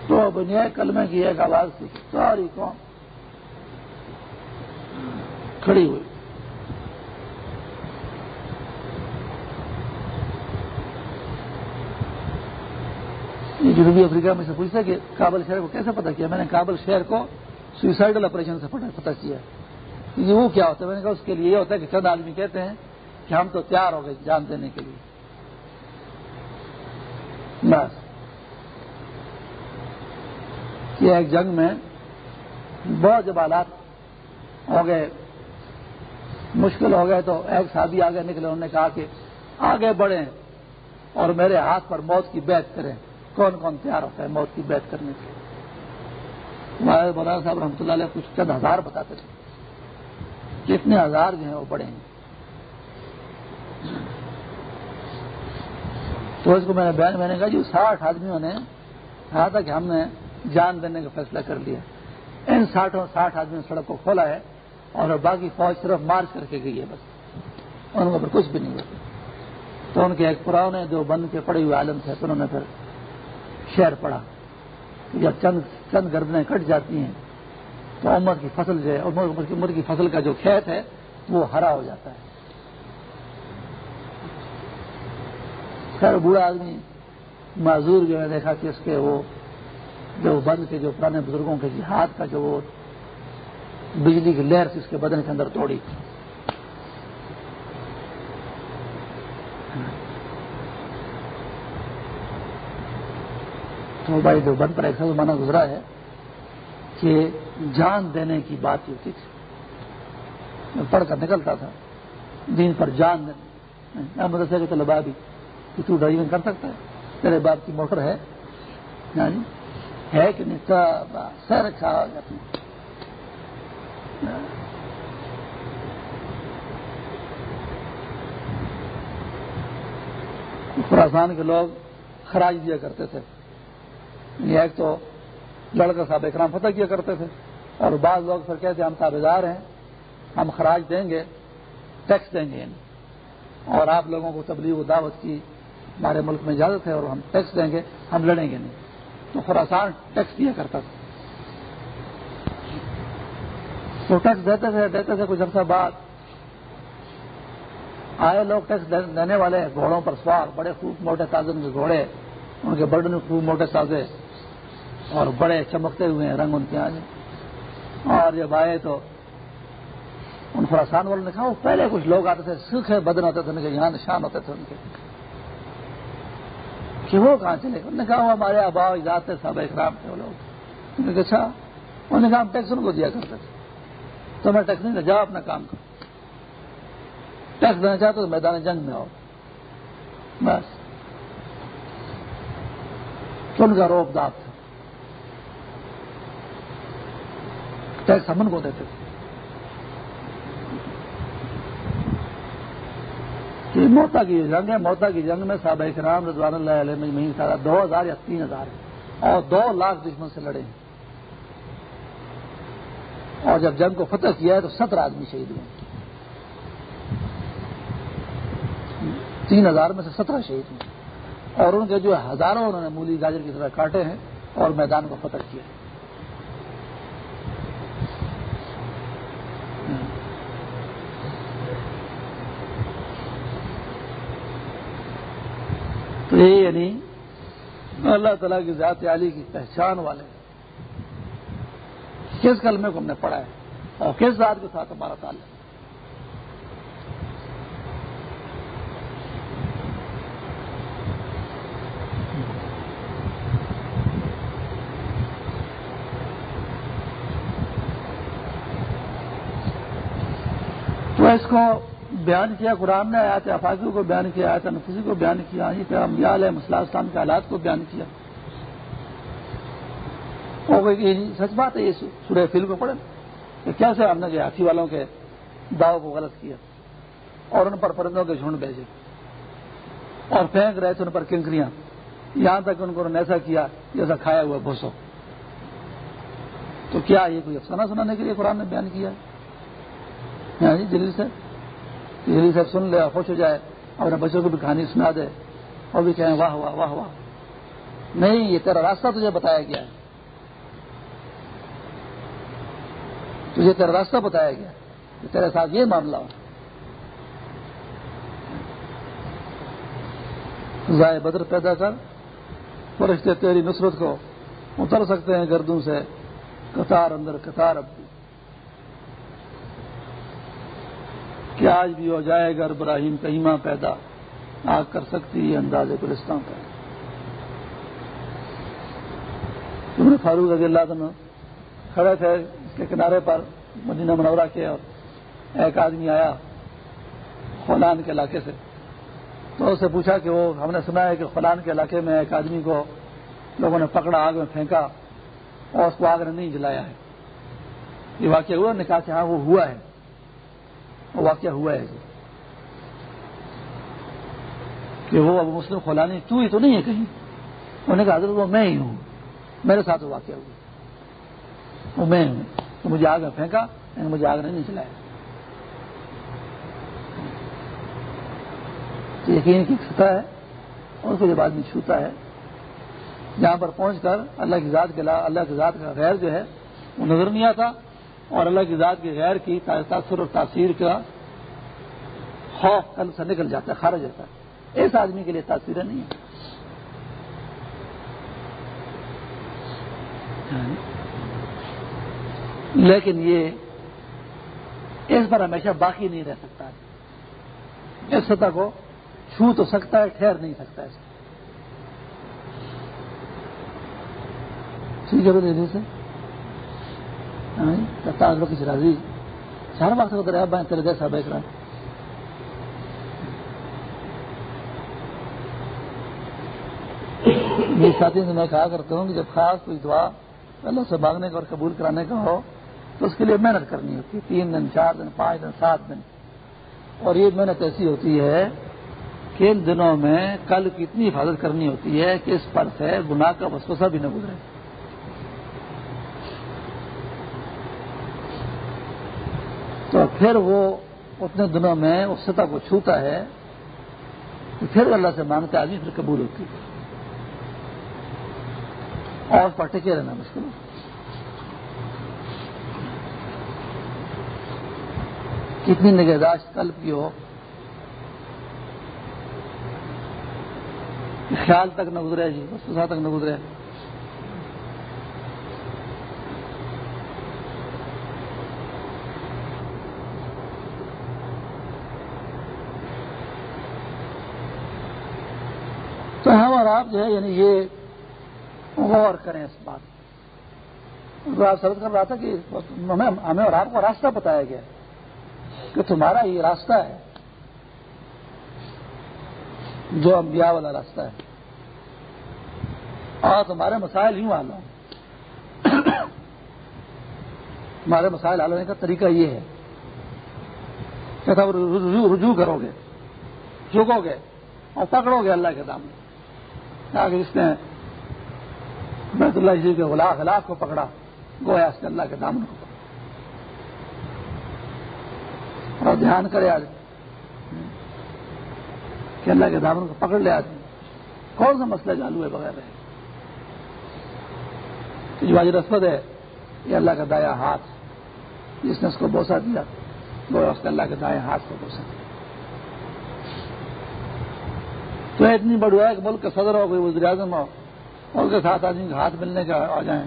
تو بنیا کلمے کی ایک آواز تھی، ساری قوم کھڑی ہوئی۔ جنوبی افریقہ میں سے پوچھتا کہ کابل شہر کو کیسے پتا کیا؟ میں نے کابل شہر کو سوئسائڈل آپریشن سے پتا کیا کہ وہ کیا ہوتا ہے؟ میں نے کہا اس کے لیے یہ ہوتا ہے کہ چند آدمی کہتے ہیں کہ ہم تو تیار ہو گئے جان دینے کے لیے۔ بس۔ یہ ایک جنگ میں بہت جب حالات ہو گئے، مشکل ہو گئے تو ایک ساتھی آگے نکلے، انہوں نے کہا کہ آگے بڑھیں اور میرے ہاتھ پر موت کی بیعت کریں۔ کون کون تیار ہوتا ہے موت کی بیعت کرنے کے ہمارے مولانا صاحب رحمۃ اللہ علیہ کچھ چند ہزار بتاتے تھے۔ کتنے ہزار جو ہیں وہ بڑے ہیں تو اس کو میں نے بیان میں نے کہا جی ساٹھ آدمیوں نے کہا تھا کہ ہم نے جان دینے کا فیصلہ کر لیا۔ ان ساٹھوں ساٹھ آدمی نے سڑک کو کھولا ہے اور باقی فوج صرف مارچ کر کے گئی ہے بس۔ ان کو پھر کچھ بھی نہیں ہوتا۔ تو ان کے ایک پرانے جو بند کے پڑے ہوئے عالم تھے انہوں نے پھر شہر پڑا جب چند چند گردنیں کٹ جاتی ہیں، تو عمر کی فصل جو ہے عمر کی فصل کا جو کھیت ہے وہ ہرا ہو جاتا ہے۔ خیر، بوڑھا آدمی معذور جو ہے، دیکھا کہ اس کے وہ جو بند کے جو پرانے بزرگوں کے جہاد کا جو وہ بجلی کی لہر سے اس کے بدن کے اندر توڑی۔ تو بھائی بند پر ایسا زمانہ گزرا ہے کہ جان دینے کی بات ہوتی تھی۔ پڑھ کر نکلتا تھا، دین پر جان دینے۔ مدرسے کے طلبا بھی، کہ تو ڈرائیونگ کر سکتا ہے؟ تیرے باپ کی موٹر ہے۔ یعنی ہے کہ نہیں؟ سر رکھا خراسان کے لوگ خراج دیا کرتے تھے۔ یعنی ایک تو لڑکا صاحب اکرام فتح کیا کرتے تھے۔ اور بعض لوگ پھر کہتے ہیں ہم تابے دار ہیں، ہم خراج دیں گے، ٹیکس دیں گے۔ اور آپ لوگوں کو تبلیغ و دعوت کی ہمارے ملک میں اجازت ہے اور ہم ٹیکس دیں گے، ہم لڑیں گے نہیں۔ تو خراسان ٹیکس دیا کرتا تھا۔ تو ٹیکس دیتے تھے دیتے تھے کچھ عرصہ بعد۔ آئے لوگ ٹیکس دینے والے گھوڑوں پر سوار، بڑے خوب موٹے تازے کے گھوڑے، ان کے برڈن خوب موٹے تازے اور بڑے چمکتے ہوئے ہیں رنگ ان کے آگے اور جب آئے تو ان خراسان والوں نے کہا وہ پہلے کچھ لوگ آتے تھے سکھ بدن ہوتے تھے، ان کے یہاں نشان ہوتے تھے ان کے۔ کہ وہ کہاں چلے انہوں نے کہا، وہ ہمارے آبا اجازت تھے سب اکرام تھے وہ لوگ۔ انہوں نے اچھا۔ انہوں نے کہا، ہم ٹیکس ان کو دیا کرتے تھے۔ تو میں ٹیکس نہیں جاؤ اپنا کام کرو۔ ٹیکس دینا چاہتے تو میدان جنگ میں آؤ۔ بس۔ تو ان کا روپ داد تھا ٹیکس ہم ان کو دیتے تھے۔ کہ موتا کی جنگ ہے، موتا کی جنگ میں صحابہ کرام رضوان اللہ علیہ مجمعین سارا دو ہزار یا تین ہزار ہے اور دو لاکھ دشمن سے لڑے ہیں۔ اور جب جنگ کو فتح کیا ہے تو سترہ آدمی شہید ہوئے۔ تین ہزار میں سے سترہ شہید ہوئے۔ اور ان کے جو ہزاروں انہوں نے مولی گاجر کی طرح کاٹے ہیں اور میدان کو فتح کیا تو یہ یعنی اللہ تعالیٰ کی ذات عالی کی پہچان والے۔ کس کلمے کو ہم نے پڑھا ہے؟ اور کس ذات کے ساتھ ہمارا تعلق؟ تو اس کو بیان کیا، قرآن نے آیا تھا افاقی کو بیان کیا آیا تھا نفسی کو بیان کیا یہ پھر امبیا علیہ مسئلہ اسلام کے حالات کو بیان کیا۔ سچ بات ہے، یہ سورہ فل کو پڑھے کہ کیسے ہم نے ہاتھی والوں کے داؤ کو غلط کیا اور ان پر پرندوں کے جھنڈ بھیجے اور پھینک رہے تھے ان پر کنکریاں۔ یہاں تک ان کو انہوں نے ایسا کیا جیسا کھایا ہوا بھوسو تو کیا یہ کوئی افسانہ سنانے کے لیے قرآن نے بیان کیا؟ ہاں جی دلی سے دلی سے سن لے خوش ہو جائے اور اپنے بچوں کو بھی کہانی سنا دے اور بھی کہیں واہ واہ واہ واہ۔ نہیں، یہ تیرا راستہ تجھے بتایا گیا۔ ہے تجھے تیرا راستہ بتایا گیا۔ کہ تیرے ساتھ یہ معاملہ ہو۔ ضائع بدر پیدا کر، فرشتے تیری نصرت کو اتر سکتے ہیں گردوں سے۔ قطار اندر قطار اب۔ بھی کیا آج بھی ہو جائے گا ابراہیم کہیں پیدا آگ کر سکتی ہے انداز گلستان کا تم فاروق رضی اللہ عنہ کھڑے تھے اس کے کنارے پر مدینہ منورہ کے اور ایک آدمی آیا فلان کے علاقے سے۔ تو اس سے پوچھا کہ وہ ہم نے سنا ہے کہ فلان کے علاقے میں ایک آدمی کو لوگوں نے پکڑا، آگ میں پھینکا اور اس کو آگ نے نہیں جلایا ہے۔ یہ واقعہ ہوا نے کہا کہ ہاں وہ ہوا ہے۔ وہ واقعہ ہوا ہے کہ وہ اب مسلم فلانی تو ہی تو نہیں ہے کہیں؟ انہوں نے کہا، حضرت، وہ میں ہی ہوں۔ میرے ساتھ وہ واقعہ ہوا۔ وہ میں ہوں۔ تو مجھے آگ میں پھینکا یعنی مجھے آگ نہیں چلایا۔ تو یقین کی سطح ہے، اور اس کو جب آدمی چھوتا ہے، جہاں پر پہنچ کر اللہ کی ذات کے اللہ کی ذات کا غیر جو ہے، وہ نظر نہیں آتا۔ اور اللہ کی ذات کے غیر کی تاثر اور تاثیر کا خوف کل سے نکل جاتا ہے، خارج ہوتا ہے۔ اس آدمی کے لیے تاثیر نہیں ہے لیکن یہ اس پر ہمیشہ باقی نہیں رہ سکتا اس سطح کو چھو تو سکتا ہے، ٹھہر نہیں سکتا ہے۔ ٹھیک ہے دے سے کسی راضی چار وقت کو دریا بائیں تیرے جیسا بیچ رہا ساتھی سے میں کہا کرتا ہوں کہ جب خاص کوئی دعا اللہ سے مانگنے کا اور قبول کرانے کا ہو، تو اس کے لیے محنت کرنی ہوتی ہے۔ تین دن، چار دن، پانچ دن، سات دن۔ اور یہ محنت ایسی ہوتی ہے کہ ان دنوں میں کل کی اتنی حفاظت کرنی ہوتی ہے کہ اس پر سے گناہ کا وسوسہ بھی نہ گزرے تو پھر وہ اتنے دنوں میں اس سطح کو چھوتا ہے تو پھر اللہ سے مانگتا آدمی پھر قبول ہوتی ہے۔ اور اس پر ٹکے رہنا مشکل کتنی نگہداشت قلب کی ہو خیال تک نہ گزرے جی بس تک نہ گزرے تو ہم اور آپ جو ہے یعنی یہ غور کریں اس بات تو آپ سرد کر رہا تھا کہ ہمیں اور آپ کو راستہ بتایا گیا کہ تمہارا یہ راستہ ہے۔ جو انبیاء والا راستہ ہے۔ اور تمہارے مسائل یوں آ تمہارے مسائل حل ہونے کا طریقہ یہ ہے کہ تب رجوع کرو گے، جھکو گے اور پکڑو گے اللہ کے دام میں اس نے بیت اللہ جی کے غلاف خلاف کو پکڑا، گویا اس نے اللہ کے دامن کو اور دھیان کرے آج کہ اللہ کے دامن کو پکڑ لے آدمی کون سا مسئلہ چالو ہے بغیر ہے جو آج رسمت ہے، یہ اللہ کا دایا ہاتھ، جس نے اس کو بوسا دیا وہ اس نے اللہ کے دائیں ہاتھ کو بوسا دیا۔ تو اتنی بڑی ہے کہ ملک کا صدر ہو کوئی وزیر اعظم ہو۔ اور کے ساتھ آدمی ہاتھ ملنے کا آ جائیں۔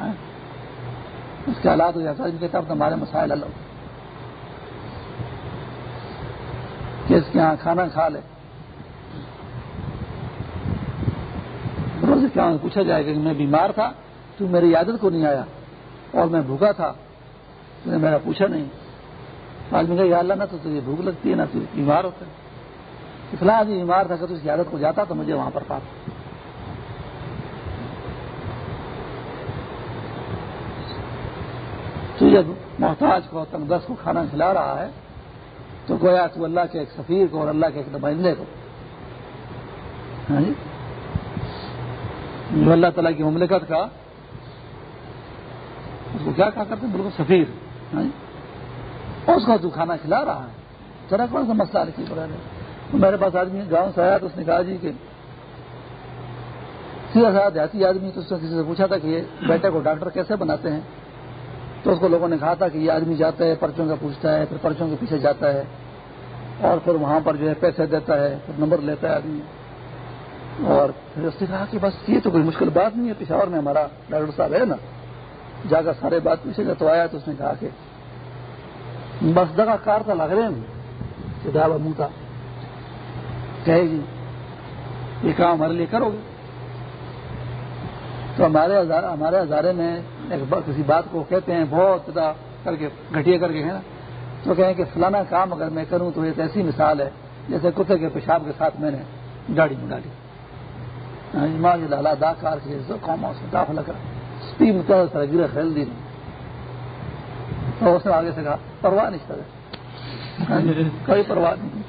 ہاں؟ اس کے حالات ہو جاتا ہے تب ہمارے مسائل الگ۔ کہ اس کے یہاں کھانا کھا لے؟ کیا پوچھا جائے گا کہ میں بیمار تھا، تو میری عادت کو نہیں آیا، اور میں بھوکا تھا۔ تو نے میرا پوچھا نہیں۔ آدمی کا اللہ، نہ تو تجھے بھوک لگتی ہے، نہ تو بیمار ہوتا ہے۔ فلاں آدمی بیمار تھا کہ تو اس کی عادت کو جاتا تو مجھے وہاں پر پاتا۔ تو جب محتاج کو تنگ دس کو کھانا کھلا رہا ہے تو گویا تو اللہ کے ایک سفیر کو اور اللہ کے ایک نمائندے کو۔ ہاں جی؟ جو اللہ تعالیٰ کی مملکت کا، اس کو کیا کہا کرتے بالکل سفیر۔ ہاں جی؟ اس کو تو کھانا کھلا رہا ہے۔ ذرا کون سا مسئلہ رکھی پڑا میرے پاس آدمی گاؤں سے آیا تو اس نے کہا جی کہ سیدھا سا دیہاتی آدمی تو اس نے کسی سے پوچھا تھا کہ یہ بیٹے کو ڈاکٹر کیسے بناتے ہیں؟ تو اس کو لوگوں نے کہا تھا کہ یہ آدمی جاتا ہے، پرچوں کا پوچھتا ہے، پھر پرچوں کے پیچھے جاتا ہے اور پھر وہاں پر جو ہے پیسے دیتا ہے، پھر نمبر لیتا ہے آدمی اور پھر اس نے کہا کہ بس یہ تو کوئی مشکل بات نہیں ہے، پشاور میں ہمارا ڈاکٹر صاحب ہے نا، جا کر سارے بات پوچھے گا تو آیا تو اس نے کہا کہ بس دگا کار تھا لگ رہے ہیں سدا منہ تھا۔ کہے گی یہ کام ہمارے لیے کرو گے۔ تو ہمارے ہمارے ہزارے میں کسی بات کو کہتے ہیں بہت زیادہ کر کے گھٹیا کر کے ہے نا۔ تو کہیں کہ فلانا کام اگر میں کروں تو ایک ایسی مثال ہے جیسے کتے کے پیشاب کے ساتھ میں نے گاڑی منگا لی۔ ہاں جی، لالا دا کار کے قوم سے داخلہ کر اسپی متحد سر گرے خیل دی۔ تو اس نے آگے سے کہا پرواہ نہیں کرے ہاں، کوئی پرواہ نہیں۔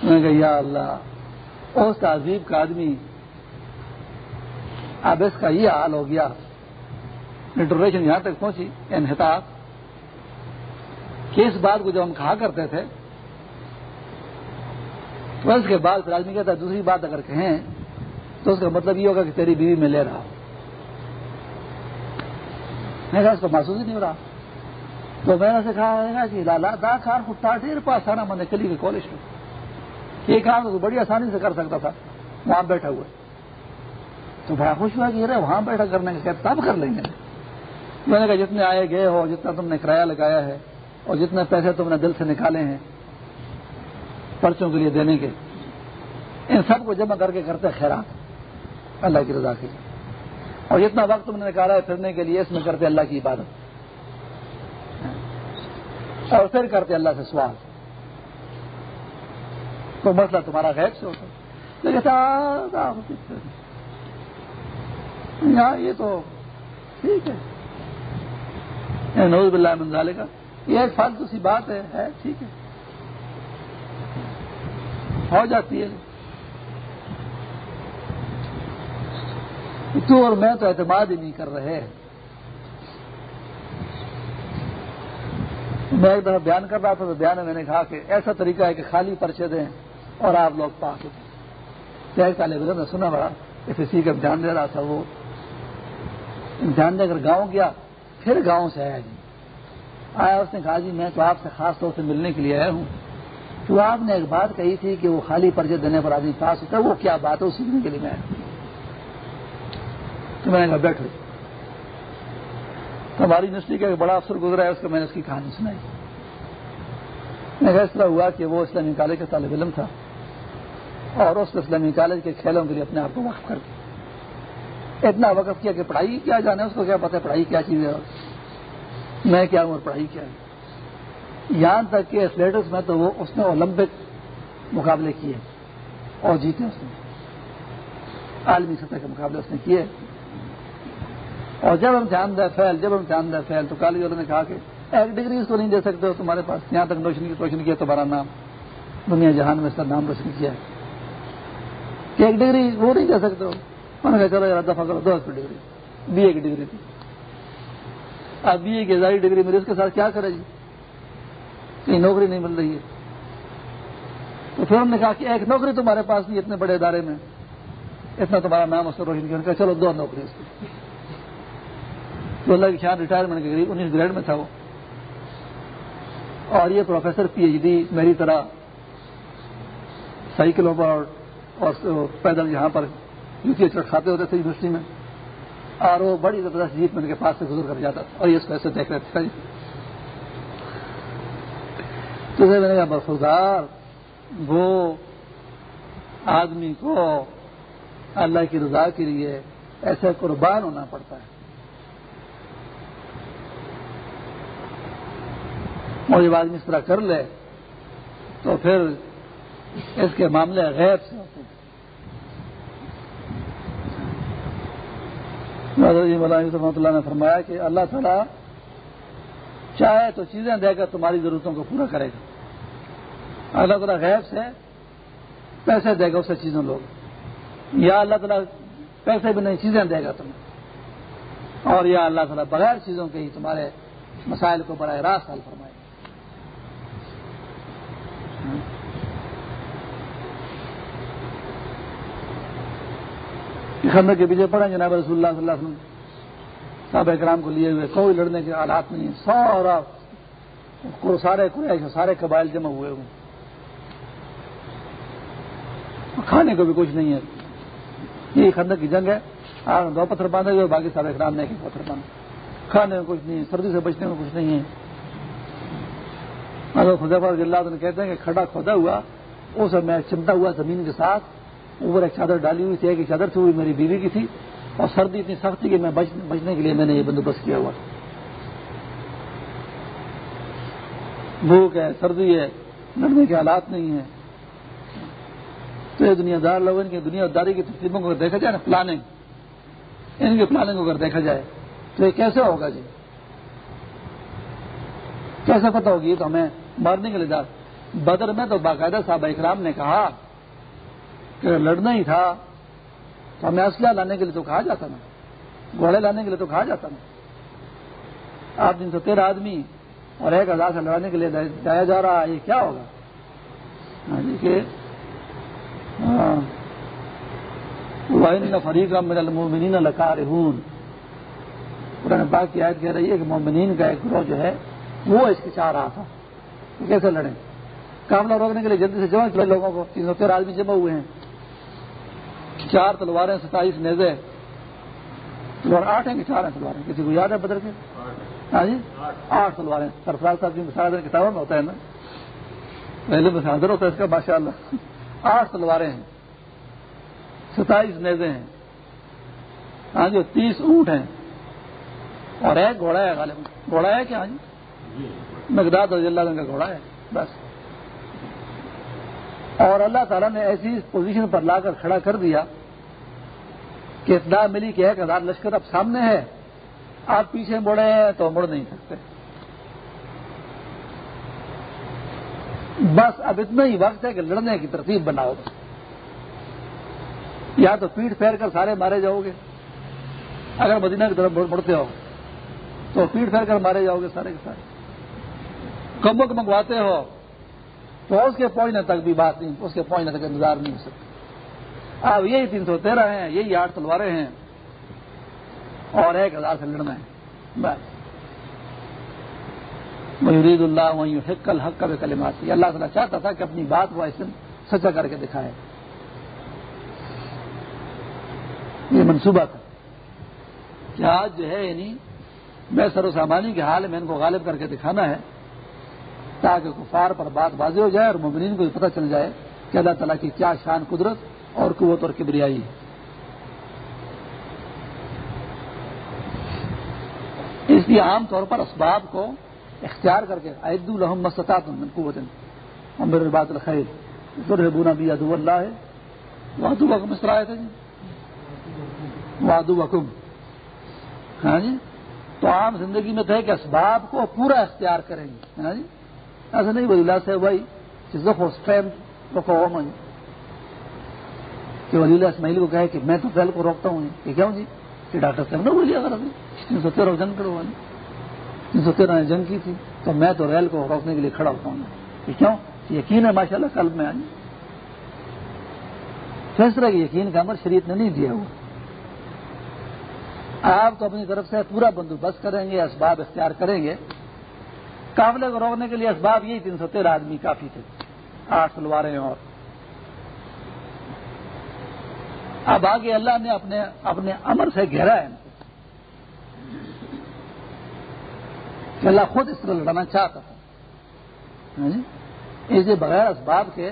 کہ یا اللہ، اس تہذیب کا آدمی۔ اب اس کا یہ حال ہو گیا۔ انٹرویشن یہاں تک پہنچی، انحطاط۔ کہ اس بات کو جب ہم کہا کرتے تھے، تو اس کے بعد پھر آدمی کہتا ہے، دوسری بات اگر کہیں، تو اس کا مطلب یہ ہوگا کہ تیری بیوی میں لے رہا۔ ہوں میں کہا، اس کو محسوس ہی نہیں ہو رہا۔ تو میں نے کہا کہ لالا دا خان کتا ڈیر پاس آنا، میں نے کلی کے کالج میں۔ یہ کام تو بڑی آسانی سے کر سکتا تھا، وہاں بیٹھا ہوا۔ تو بڑا خوش ہوا کہ وہاں بیٹھا کرنے کا تب کر لیں گے۔ میں نے کہا، جتنے آئے گئے ہو، جتنا تم نے کرایہ لگایا ہے اور جتنے پیسے تم نے دل سے نکالے ہیں پرچوں کے لیے دینے کے، ان سب کو جمع کر کے کرتے خیرات۔ اللہ کی رضا کے اور جتنا وقت تم نے نکالا ہے پھرنے کے لیے، اس میں کرتے اللہ کی عبادت۔ اور پھر کرتے اللہ سے سوال۔ تو مسئلہ تمہارا غیب سے ہوتا لیکن یہاں یہ تو ٹھیک ہے۔ یعنی نوز بلّہ منظالے کا یہ ایک فالتو سی بات ہے ٹھیک ہے۔ ہو جاتی ہے۔ تو اور میں تو اعتماد ہی نہیں کر رہے۔ میں ایک دفعہ بیان کر رہا تھا تو بیان میں میں نے کہا کہ ایسا طریقہ ہے کہ خالی پرچے دیں۔ اور آپ لوگ پاس ہوتے طالب علم نے سنا بڑا کہ کسی کا امتحان دے رہا تھا وہ۔ امتحان دے کر گاؤں گیا، پھر گاؤں سے آیا جی۔ آیا اس نے کہا جی میں تو آپ سے خاص طور سے ملنے کے لیے آیا ہوں۔ تو آپ نے ایک بات کہی تھی کہ وہ خالی پرچے دینے پر آدمی پاس ہوتا ہے، وہ کیا بات ہے؟ وہ سیکھنے کے لیے میں آیا۔ تو میں نے کہا بیٹھو تو ہماری یونیورسٹی کا ایک بڑا افسر گزرا ہے، اس کو میں نے اس کی کہانی سنائی۔ میں اس طرح ہوا کہ وہ اسلامی کالج کا طالب علم تھا۔ اور اس اسلامی کالج کے کھیلوں کے لیے اپنے آپ کو وقف کر دیا۔ اتنا وقف کیا کہ پڑھائی کیا جانے، اس کو کیا پتا پڑھائی کیا چیز ہے میں کیا ہوں اور پڑھائی کیا ہے۔ یہاں تک کہ ایتھلیٹکس میں تو وہ اس نے اولمپک مقابلے کیے اور جیتے اس نے۔ عالمی سطح کے مقابلے اس نے کیے۔ اور جب ہم دھیان دیں فیل جب ہم دھیان دیں فیل تو کالج والوں نے کہا کہ ایک ڈگری اس کو نہیں دے سکتے ہو تمہارے پاس یہاں تک روشنی روشن کیا تمہارا نام۔ دنیا جہان میں اس کا نام روشن کیا۔ ہے ایک ڈگری، وہ نہیں کہہ سکتے ہو میں نے کہا، چلو یار، دفعہ کرو، دو کی ڈگری۔ بی اے کی ڈگری تھی۔ اب بی اے کی ہزاری ڈگری میری، اس کے ساتھ کیا کرے جی؟ کہیں نوکری نہیں مل رہی ہے۔ تو پھر انہوں نے کہا کہ ایک نوکری تمہارے پاس نہیں، اتنے بڑے ادارے میں۔ اتنا تمہارا نام اس کو روشن کیا۔ چلو، دو نوکری اس کی۔ تو اللہ کی شان ریٹائرمنٹ کے انیس گریڈ میں تھا وہ۔ اور یہ پروفیسر پی ایچ ڈی میری طرح۔ سائیکلوں پر اور پیدل یہاں پر یو پی کھاتے ہوتے تھے یونیورسٹی میں اور وہ بڑی زبردست جیت میں ان کے پاس سے گزر کر جاتا تھا، اور یہ اس کو ایسے دیکھ رہے تھے۔ تو میں نے کہا برفدار وہ آدمی کو اللہ کی رضا کے لیے ایسے قربان ہونا پڑتا ہے۔ اور جب آدمی اس طرح کر لے، تو پھر اس کے معاملے غیر سے ہوتے ہیں۔ رحمۃ اللہ نے فرمایا کہ اللہ تعالیٰ چاہے تو چیزیں دے کر تمہاری ضرورتوں کو پورا کرے گا۔ اللہ تعالیٰ غیب سے پیسے دے گا اسے چیزوں لوگ۔ یا اللہ تعالیٰ پیسے بھی نہیں، چیزیں دے گا تمہیں۔ اور یا اللہ تعالیٰ بغیر چیزوں کے ہی تمہارے مسائل کو براہ راست حل فرمائے۔ خندق کے پیچھے پڑے جناب رسول اللہ صلی اللہ علیہ وسلم صاحب اکرام کو لیے ہوئے، کوئی لڑنے کے حالات نہیں، سارا سارے سارے قبائل جمع ہوئے ہوئے۔ کھانے کو بھی کچھ نہیں ہے۔ یہ خندق کی جنگ ہے۔ دو پتھر باندھے ہوئے، باقی صاحب اکرام نے پتھر باندھے۔ کھانے میں کچھ نہیں ہے سردی سے بچنے میں کچھ نہیں ہے۔ خدا پر اللہ کہتے ہیں کہ کھڑا کھودا ہوا اس میں چمٹا ہوا زمین کے ساتھ اوپر ایک چادر ڈالی ہوئی تھی، ایک چادر تھی ہوئی میری بیوی کی تھی۔ اور سردی اتنی سخت تھی کہ میں بچنے کے لیے میں نے یہ بندوبست کیا ہوا۔ بھوک ہے، سردی ہے، لڑنے کے حالات نہیں ہیں۔ تو یہ دنیا دار لوگ ان کی دنیا داری کی تقسیموں کو دیکھا جائے نا پلاننگ ان کی پلاننگ کو اگر دیکھا جائے، تو یہ کیسے ہوگا جی؟ کیسے پتہ ہوگی؟ تو ہمیں مارنے کے لیے جا بدر میں تو باقاعدہ صاحب اکرام نے کہا کہ لڑنا ہی تھا۔ تو ہمیں اسلحہ لانے کے لیے تو کہا جاتا نا۔ گھوڑے لانے کے لیے تو کہا جاتا نا۔ آپ تین سو تیرہ آدمی اور ایک ہزار سے لڑانے کے لیے جایا جا رہا ہے یہ کیا ہوگا؟ ہاں جی کہ ہاں۔ فریق المومنین لکار قرآن پاک کی عائد کہہ رہی ہے کہ مومنین کا ایک گروہ جو ہے، وہ اس کے چاہ رہا تھا۔ کیسے لڑیں؟ کاملہ روکنے کے لیے جلدی سے جمع کیا لوگوں کو۔ تین سو تیرہ آدمی جمع ہوئے ہیں۔ چار تلواریں، ستائیس نیزے۔ تلوار آٹھ ہیں کہ چار ہیں تلواریں؟ کسی کو یاد ہے بدر کے؟ ہاں جی؟ آٹھ تلواریں۔ سرفراز صاحب جی کی مثال کتابوں میں ہوتا ہے نا۔ پہلے میں حاضر ہوتا ہے اس کا ماشاء اللہ آٹھ تلواریں ہیں۔ ستائیس نیزے ہیں۔ ہاں جی تیس اونٹ ہیں۔ اور ایک گھوڑا ہے غالب۔ گھوڑا ہے کیا؟ ہاں جی۔ مقداد رضی اللہ کا گھوڑا ہے، بس۔ اور اللہ تعالیٰ نے ایسی پوزیشن پر لا کر کھڑا کر دیا کہ اطلاع ملی کہ ایک ہزار لشکر اب سامنے ہے آپ پیچھے مڑے ہیں تو مڑ نہیں سکتے۔ بس اب اتنا ہی وقت ہے کہ لڑنے کی ترتیب بناؤ۔ یا تو پیٹ پھیر کر سارے مارے جاؤ گے۔ اگر مدینہ کی طرف مڑتے ہو تو پیٹ پھیر کر مارے جاؤ گے سارے کے سارے۔ کمبک منگواتے ہو۔ تو اس کے پہنچنے تک بھی بات نہیں، اس کے پہنچنے تک انتظار نہیں ہو سکتا۔ اب یہی تین سو تیرہ ہیں، یہی آٹھ تلواریں ہیں۔ اور ایک ہزار سے لڑنا ہے۔ بس۔ محرید اللہ وہیں حق الحق کا بھی کلمات اللہ تعالیٰ چاہتا تھا کہ اپنی بات کو ایسے سچا کر کے دکھائے۔ یہ منصوبہ تھا۔ کہ آج جو ہے یعنی میں سر و سامانی کے حال میں ان کو غالب کر کے دکھانا ہے۔ تاکہ کفار پر بات واضح ہو جائے اور مبنین کو پتہ چل جائے کہ اللہ تعالیٰ کی کیا شان قدرت اور قوت اور کبریائی ہے۔ اس لیے عام طور پر اسباب کو اختیار کر کے عید الحم مستطاط قوت۔ امبر بات الخیر۔ ضرور بھی ادو اللہ ہے وادو وکم اس طرح تھے جی؟ وادو وکم ہاں جی؟ تو عام زندگی میں تھے کہ اسباب کو پورا اختیار کریں گے۔ ہاں جی؟ ایسا نہیں بولی اللہ صاحب بھائی زخ اسٹرین کو کہ ولی اللہ اسماعیل کو کہے کہ میں تو ریل کو روکتا ہوں کہ کیا ہوں جی کہ ڈاکٹر صاحب نے بولی اگر تین سو تیرہ جنگ کروا تین سو تیرہ نے جنگ کی تھی تو میں تو ریل کو روکنے کے لیے کھڑا ہوتا ہوں کہ کیوں یقین ہے ماشاء اللہ کل میں آئی فیصلہ کی یقین کا عمر شریعت نے نہیں دیا ہوا۔ آپ تو اپنی طرف سے پورا بندوبست کریں گے، اسباب اختیار کریں گے قابلے کو روکنے کے لیے اسباب یہی تین سو تیرہ آدمی کافی تھے۔ آٹھ سلواریں اور۔ اب آگے اللہ نے اپنے اپنے امر سے گھیرا ہے۔ کہ اللہ خود اس طرح لڑانا چاہتا تھا۔ ہاں جی؟ اسے بغیر اسباب کے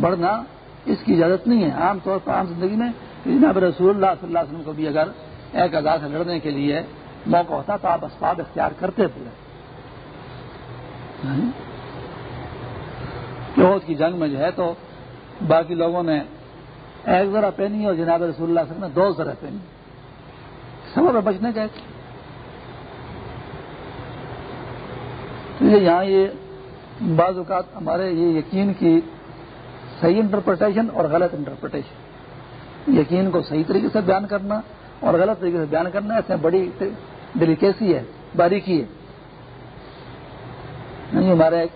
بڑھنا اس کی اجازت نہیں ہے۔ عام طور پر عام زندگی میں جناب رسول اللہ صلی اللہ علیہ وسلم کو بھی اگر ایک ہزار سے لڑنے کے لیے موقع ہوتا تو آپ اسباب اختیار کرتے پورے چوتھ کی جنگ میں جو ہے تو باقی لوگوں نے ایک ذرا پہنی اور جناب رسول اللہ صلی اللہ علیہ وسلم نے دو ذرا پہنی۔ سب میں بچنے کا یہاں یہ بعض اوقات ہمارے یہ یقین کی صحیح انٹرپریٹیشن اور غلط انٹرپریٹیشن یقین کو صحیح طریقے سے بیان کرنا اور غلط طریقے سے بیان کرنا اس میں بڑی ڈیلیکیسی ہے، باریکی ہے۔ نہیں ہمارے ایک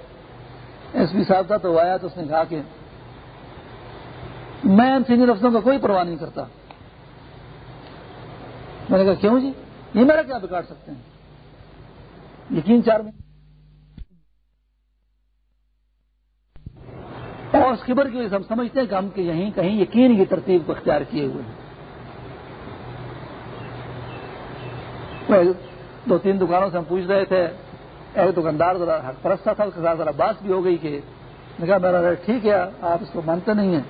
ایس پی صاحب تھا تو آیا تو اس نے کہا کہ میں ان سینئر افسروں کا کوئی پرواہ نہیں کرتا۔ میں نے کہا، کیوں جی؟ یہ میرا کیا بگاڑ سکتے ہیں؟ یقین چار میں۔ اور اس خبر کی وجہ سے ہم سمجھتے ہیں کہ ہم یہیں کہیں یقین کی ترتیب کو اختیار کیے ہوئے ہیں۔ دو تین دکانوں سے ہم پوچھ رہے تھے ایک دکاندار ذرا حق پرستہ تھا، اس کے ساتھ ذرا بات بھی ہو گئی کہ کہا میرا ریٹ ٹھیک ہے، آپ اس کو مانتے نہیں ہیں۔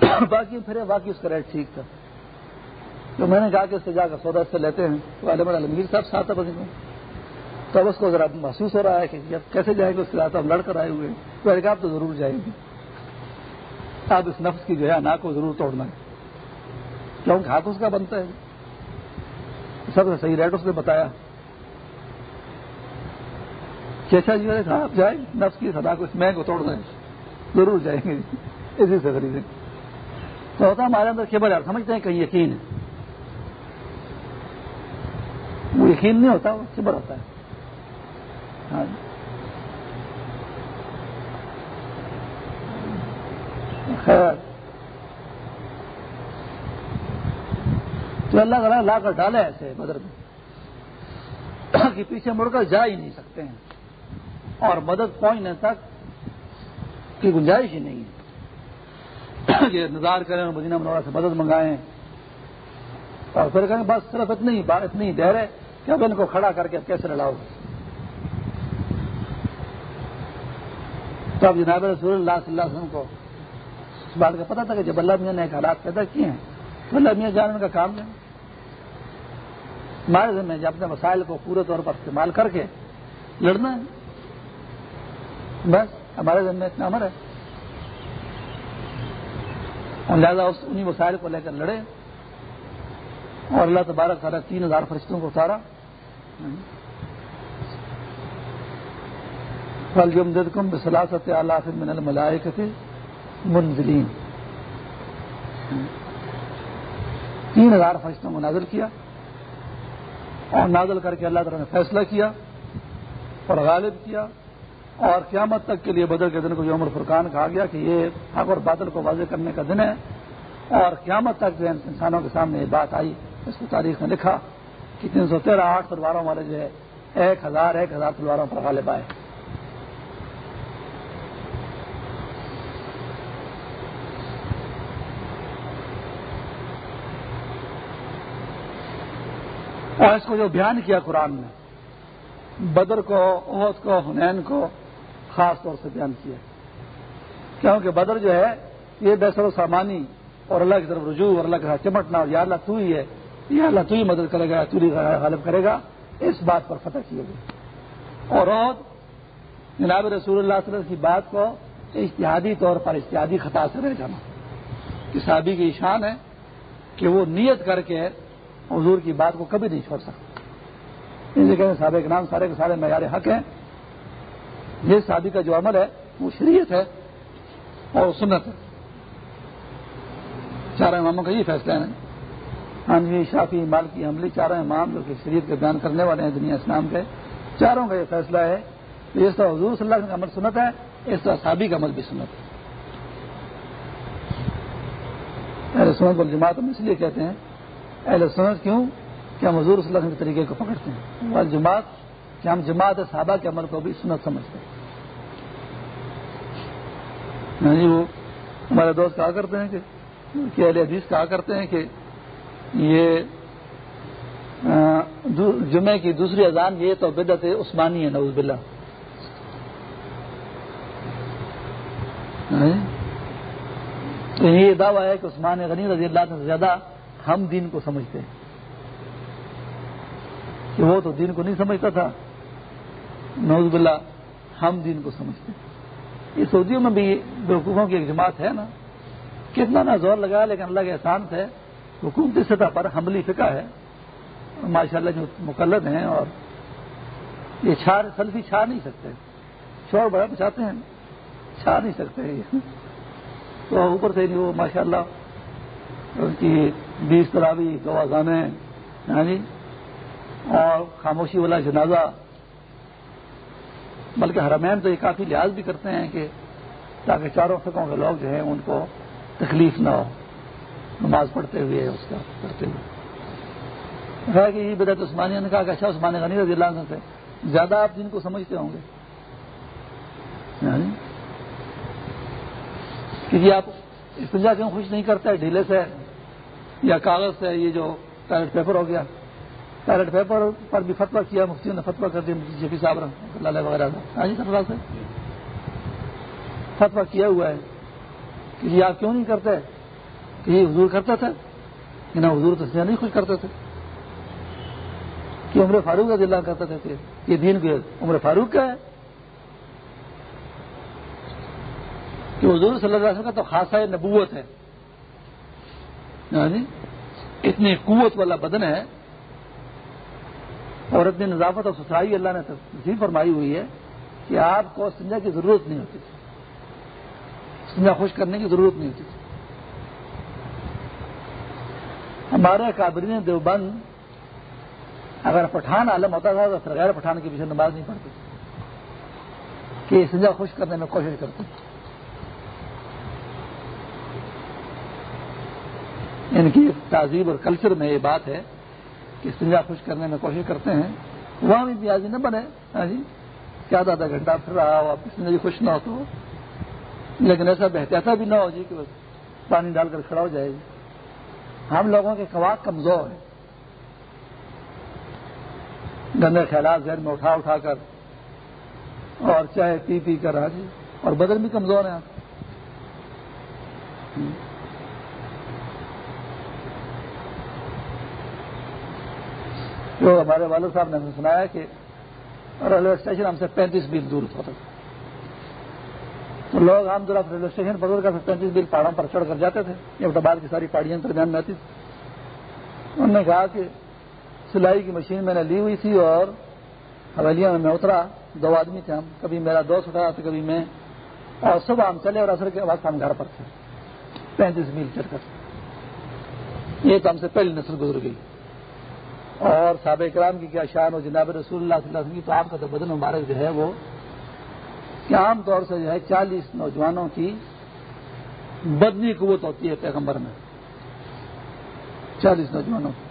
[coughs] باقی پھر باقی اس کا ریٹ ٹھیک تھا۔ تو میں نے کہا کہ اس سے جا کر سودا سے لیتے ہیں۔ تو عالم علمگیر صاحب ساتھ بنے تو اس کو ذرا محسوس ہو رہا ہے کہ جب کیسے جائیں گے اس کے ساتھ؟ ہم لڑ کر آئے ہوئے تو ایک آپ تو ضرور جائیں گے۔ آپ اس نفس کی جو ہے نا کو ضرور توڑنا ہے کیونکہ ہاتھ اس کا بنتا ہے۔ سب سے صحیح ریٹ اس نے بتایا۔ کیسا جی کہا، آپ جائیں، نفس کی سدا کو اس میں کو توڑ دیں۔ ضرور جائیں گے۔ اسی سے خریدیں تو ہوتا ہمارے اندر خبر یار، سمجھتے ہیں کہیں یقین ہے۔ وہ یقین نہیں ہوتا، وہ خبر ہوتا ہے۔ ہاں جی۔ خیر۔ تو اللہ تعالیٰ لا کر ڈالے ایسے بدر میں کہ پیچھے مڑ کر جا ہی نہیں سکتے ہیں۔ اور مدد پہنچنے تک کی گنجائش ہی نہیں ہے۔ کہ انتظار کریں اور مدینہ منورہ سے مدد منگائیں۔ اور پھر کہیں بس صرف اتنی بات، اتنی دیر ہے کہ اب ان کو کھڑا کر کے اب کیسے لڑاؤ تو اب جناب رسول اللہ صلی اللہ علیہ وسلم کو اس بات کا پتا تھا کہ جب اللہ میاں نے ایک حالات پیدا کیے ہیں، تو اللہ میاں جان ان کا کام نہیں ہمارے ذمہ جب اپنے مسائل کو پورے طور پر استعمال کر کے لڑنا ہے۔ بس، ہمارے ذمہ اتنا امر ہے۔ لہٰذا انہیں وسائل کو لے کر لڑے۔ اور اللہ تبارک سارا تین ہزار فرشتوں کو اتارا۔ جمد کم بسلاست اللہ من الملائے تھے منزلین تین ہزار فرشتوں کو نازل کیا۔ اور نازل کر کے اللہ تعالیٰ نے فیصلہ کیا اور غالب کیا۔ اور قیامت تک کے لیے بدر کے دن کو یوم الفرقان کہا گیا کہ یہ حق اور بادل کو واضح کرنے کا دن ہے۔ اور قیامت تک جو انسانوں کے سامنے یہ بات آئی، اس کو تاریخ نے لکھا کہ تین سو تیرہ آٹھ تلواروں والے جو ہے، ایک ہزار ایک ہزار تلواروں پر غالب آئے۔ اور اس کو جو بیان کیا قرآن میں بدر کو عہد کو، حنین کو خاص طور سے بیان کیا کیونکہ بدر جو ہے، یہ بحثر و سامانی اور اللہ کی طرف رجوع اور اللہ کے ساتھ چمٹنا اور یا اللہ تو ہی ہے، یا اللہ تو ہی مدد کرے گا تو ہی غالب کرے گا، اس بات پر فتح کیے گئے۔ اور جناب رسول اللہ صلی اللہ علیہ وسلم کی بات کو اشتہادی طور پر اشتہادی خطا سے رہ جانا۔ کہ صحابی کی شان ہے کہ وہ نیت کر کے حضور کی بات کو کبھی نہیں چھوڑ سکتا صحابہ کے نام سارے کے سارے معیار حق ہیں۔ یہ شادی کا جو عمل ہے، وہ شریعت ہے اور سنت ہے۔ چاروں اماموں کا یہ فیصلہ ہے۔ حنفی شافی، مالکی عملی چاروں امام جو کہ شریعت کے بیان کرنے والے ہیں دنیا اسلام کے، چاروں کا یہ فیصلہ ہے۔ کہ طرح حضور صلی اللہ علیہ کا عمل سنت ہے، اس طرح صحابی کا عمل بھی سنت ہے۔ اہل سنت والجماعت ہم اس لیے کہتے ہیں، اہل سنت کیوں؟ کہ ہم حضور صلی اللہ علیہ وسلم کے طریقے کو پکڑتے ہیں۔ والجماعت، کہ ہم جماعت صحابہ کے عمل کو بھی سنت سمجھتے ہیں۔ یعنی وہ ہمارے دوست کہا کرتے ہیں کہ اہل حدیث کہا کرتے ہیں کہ یہ جمعے کی دوسری اذان یہ تو بدت عثمانی ہے نوز بلّہ یہ دعویٰ ہے کہ عثمان غنی رضی اللہ سے زیادہ ہم دین کو سمجھتے ہیں۔ کہ وہ تو دین کو نہیں سمجھتا تھا نوز بلّہ ہم دین کو سمجھتے ہیں۔ یہ سعودیوں میں بھی بیوقوفوں کی ایک جماعت ہے نا، کتنا نہ زور لگا، لیکن اللہ کے احسان سے حکومتی سطح پر حملی فکا ہے۔ ماشاء اللہ جو مقلد ہیں اور یہ چھا سلفی چھا نہیں سکتے۔ شور بڑا بچاتے ہیں۔ چھا نہیں سکتے تو اوپر سے نہیں، وہ ماشاء اللہ ان کی بیس ترابی گوانے یعنی اور خاموشی والا جنازہ بلکہ حرمین تو یہ کافی لحاظ بھی کرتے ہیں کہ تاکہ چاروں فکوں کے لوگ جو ہیں ان کو تکلیف نہ ہو، نماز پڑھتے ہوئے اس کا کرتے ہوئے۔ ہے کہ یہ بدت عثمانیہ نے کہا کہ اچھا عثمان غنی رضی اللہ عنہ سے۔ زیادہ آپ جن کو سمجھتے ہوں گے۔ یعنی؟ کہ آپ استنجا کیوں خوش نہیں کرتے؟ ڈھیلے سے یا کاغذ سے یہ جو ٹائلٹ پیپر ہو گیا۔ ٹائلٹ پیپر پر بھی فتوا کیا مفتیوں نے فتوا کر دیا، جے پی صاحب اللہ وغیرہ ہاں جی سے فتوا کیا ہوا ہے کہ یہ آپ کیوں نہیں کرتے؟ کہ یہ حضور کرتا تھا؟ کہ نہ حضور تو نہیں خوش کرتے تھے؟ کہ عمر فاروق کا دلہ کرتا تھا کہ یہ دین کو عمر فاروق کا ہے؟ کہ حضور صلی اللہ علیہ وسلم کا تو خاصا نبوت ہے۔ یعنی اتنی قوت والا بدن ہے اور اتنی نظافت اور ستھرائی اللہ نے تفصیل فرمائی ہوئی ہے کہ آپ کو سنجا کی ضرورت نہیں ہوتی تھی۔ سنجا خوش کرنے کی ضرورت نہیں ہوتی تھی۔ ہمارے قابرین دیوبند اگر پٹھان عالم ہوتا تھا تو غیر پٹھان کے پیچھے نماز نہیں پڑھتی کہ سنجا خوش کرنے میں کوشش کرتے ان کی تہذیب اور کلچر میں یہ بات ہے کہ سنجا خوش کرنے میں کوشش کرتے ہیں، وہاں بھی پیازی نہ بنے۔ ہاں جی؟ کیا آدھا گھنٹہ پھر رہا ہو آپ جی خوش نہ ہو تو۔ لیکن ایسا بہتر بھی نہ ہو جی کہ بس پانی ڈال کر کھڑا ہو جائے۔ گی ہم لوگوں کے کواق کمزور ہیں۔ گندے خیالات ذہن میں اٹھا اٹھا کر اور چائے پی پی کر آج اور بدن بھی کمزور ہیں۔ ہاں۔ جو ہمارے والد صاحب نے ہمیں سنایا کہ ریلوے اسٹیشن ہم سے پینتیس میل دور ہوتا تھا۔ تو لوگ عام طور پر ریلوے اسٹیشن پر کر پینتیس میل پہاڑوں پر چڑھ کر جاتے تھے۔ یہ بعد کی ساری پہاڑیاں درمیان میں آتی تھی انہوں نے کہا کہ سلائی کی مشین میں نے لی ہوئی تھی اور حویلیوں میں میں اترا۔ دو آدمی تھے ہم۔ کبھی میرا دوست اٹھا تھا کبھی میں۔ اور صبح ہم چلے اور اثر کے بعد ہم گھر پر تھے۔ پینتیس میل چڑھ کر۔ یہ تو ہم سے پہلی نسل گزر گئی۔ اور سابق کرام کی کیا شان ہو جناب رسول اللہ صلی اللہ علیہ وسلم کی؟ تو آپ کا تو بدن مبارک جو ہے وہ کہ عام طور سے جو ہے چالیس نوجوانوں کی بدنی قوت ہوتی ہے پیغمبر میں؟ چالیس نوجوانوں کی۔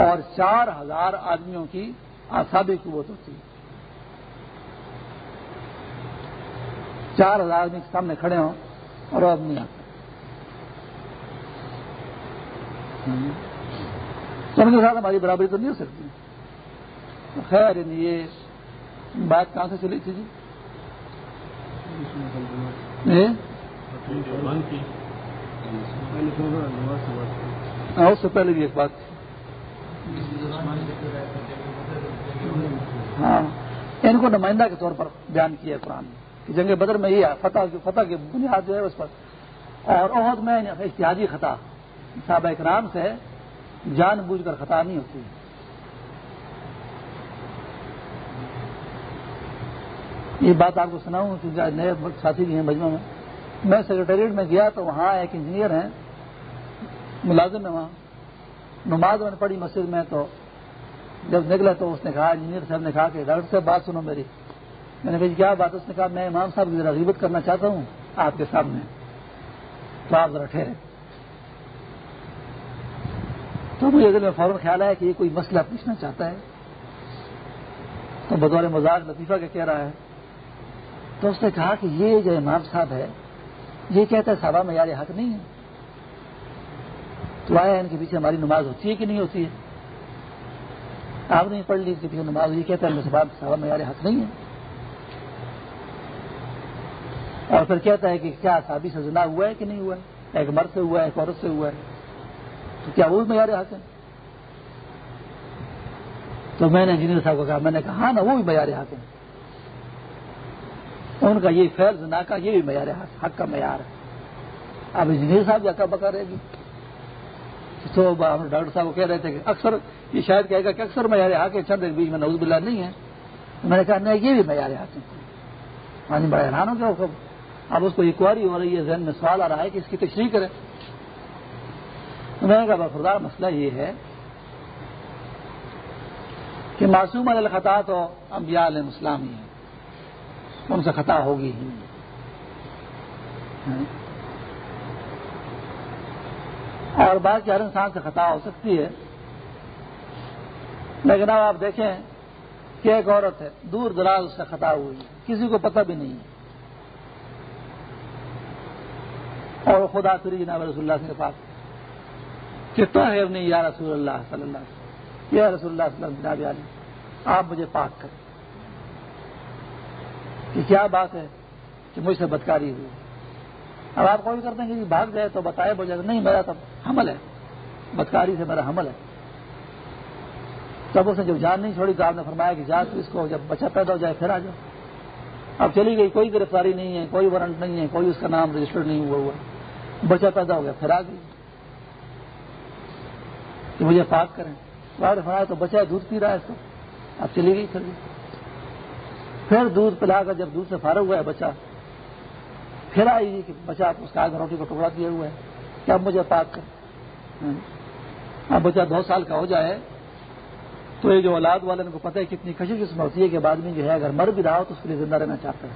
اور چار ہزار آدمیوں کی آسابی قوت ہوتی ہے۔ چار ہزار آدمی کے سامنے کھڑے ہوں اور اب نہیں آتے تو کے ساتھ ہماری برابری تو نہیں ہو سکتی۔ خیر یعنی یہ بات کہاں سے چلی تھی جی؟ ہاں، اس سے پہلے بھی ایک بات ہاں ان کو نمائندہ کے طور پر بیان کیا قرآن کہ جنگ بدر میں یہ فتح فتح کی بنیاد جو ہے اس پر۔ اور عہد میں یعنی اشتہادی خطا، صحابہ اکرام سے جان بوجھ کر خطا نہیں ہوتی۔ یہ بات آپ کو سناؤں کیونکہ نئے ساتھی بھی ہیں بجمہ میں۔ میں سیکرٹریٹ میں گیا تو وہاں ایک انجینئر ہیں، ملازم ہے وہاں۔ نماز میں نے پڑھی مسجد میں تو جب نکلا تو اس نے کہا، انجینئر صاحب نے کہا کہ ڈاکٹر صاحب بات سنو میری۔ میں نے کہا جی، کیا بات اس نے کہا، میں امام صاحب کی ذرا غیبت کرنا چاہتا ہوں آپ کے سامنے۔ تو آپ ذرا ٹھہرے۔ تو مجھے دل میں فوراً خیال آیا کہ یہ کوئی مسئلہ پوچھنا چاہتا ہے، تو بطور مزاق لطیفہ کے کہہ رہا ہے۔ تو اس نے کہا کہ یہ جو امام صاحب ہے، یہ کہتا ہے صحابہ میں یار حق نہیں ہے۔ تو آیا ان کے پیچھے ہماری نماز ہوتی ہے کہ نہیں ہوتی ہے؟ آپ نے پڑھ لی اس کے پیچھے نماز، یہ کہتا ہے صحابہ میں یار حق نہیں ہے۔ اور پھر کہتا ہے کہ کیا صحابی سے زنا ہوا ہے کہ نہیں ہوا ہے؟ ایک مرد سے ہوا ہے، ایک عورت سے ہوا ہے۔ تو کیا وہ معیار حق ہے؟ تو میں نے انجینئر صاحب کو کہا، میں نے کہا ہاں نا، وہ بھی معیار حق ہے۔ ان کا یہ فیض نہ کا یہ بھی معیار حق حق کا معیار ہے۔ اب انجینئر صاحب جا کر بکا رہے گی۔ تو ڈاکٹر صاحب کو کہہ رہے تھے کہ اکثر یہ شاید کہے گا کہ اکثر معیار حق ہے چند ایک بیچ میں نوز بلا نہیں ہے۔ میں نے کہا، نہیں، یہ بھی معیار حق ہے۔ ہاں جی، بڑا حیران ہو گیا اب اس کو یہ کواری ہو رہی ہے، ذہن میں سوال آ رہا ہے کہ اس کی تشریح کرے میں نے کہا بخردار مسئلہ یہ ہے کہ معصوم علیہ الخطا تو انبیاء علیہ السلام ہی ہیں۔ ان سے خطا ہوگی ہی۔ اور بات ہر انسان سے خطا ہو سکتی ہے۔ لیکن اب آپ دیکھیں کہ ایک عورت ہے، دور دراز اس سے خطا ہوئی کسی کو پتہ بھی نہیں ہے۔ اور خدا سری جناب رسول اللہ کے پاس کتنا ہے نہیں یا رسول اللہ صلی اللہ علیہ یا رسول اللہ صلی اللہ علیہ وسلم آپ مجھے پاک کریں۔ کہ کیا بات ہے کہ مجھ سے بدکاری ہوئی؟ اب آپ کوئی کرتے ہیں کہ جی بھاگ جائے تو بتائے، بولے نہیں، میرا تو حمل ہے۔ بدکاری سے میرا حمل ہے۔ تب اس نے جب جان نہیں چھوڑی تو آپ نے فرمایا کہ جا تو اس کو، جب بچہ پیدا ہو جائے پھر آ جاؤ۔ اب چلی گئی، کوئی گرفتاری نہیں ہے، کوئی وارنٹ نہیں ہے، کوئی اس کا نام رجسٹر نہیں ہوا ہوا۔ بچہ پیدا ہو گیا، پھر آ گئی۔ کہ مجھے پاک کریں۔ فرمایا تو بچہ دودھ پی رہا ہے اس کو۔ اب چلی گئی پھر پھر دودھ پلا کر جب دودھ سے فارغ ہوا ہے بچہ، پھر آئی کہ بچہ اس کا روٹی کا ٹکڑا کیا ہوا ہے۔ کہ اب مجھے پاک کر اب بچہ دو سال کا ہو جائے۔ تو یہ جو اولاد والے کو پتہ ہے کتنی کشش اس میں ہوتی ہے کہ بعد میں جو ہے اگر مر بھی رہا ہو تو اس کے لیے زندہ رہنا چاہتا ہے۔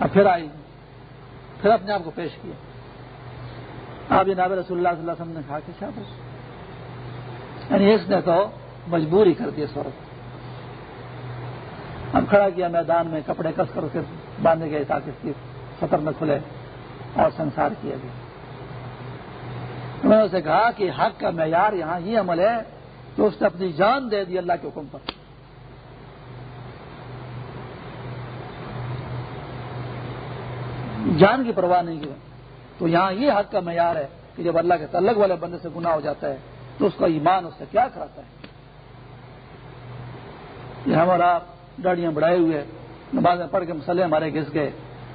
اب پھر آئی۔ پھر اپنے آپ کو پیش کیا۔ آپ یہ ناب رسول اللہ صلی اللہ علیہ وسلم نے کہا کہ شاہ یعنی اس نے تو مجبوری کر دی عورت ہم کھڑا کیا میدان میں، کپڑے کس کر کے باندھے گئے تاکہ اس کی سطر میں کھلے اور سنسار کیا گیا۔ میں نے اسے کہا کہ حق کا معیار یہاں یہ عمل ہے کہ اس نے اپنی جان دے دی اللہ کے حکم پر۔ جان کی پرواہ نہیں کی۔ تو یہاں یہ حق کا معیار ہے کہ جب اللہ کے تعلق والے بندے سے گناہ ہو جاتا ہے تو اس کا ایمان اس سے کیا کراتا ہے؟ یہ ہمارا ڈاڑیاں بڑھائے ہوئے نمازیں پڑھ کے مسئلے ہمارے گھس گئے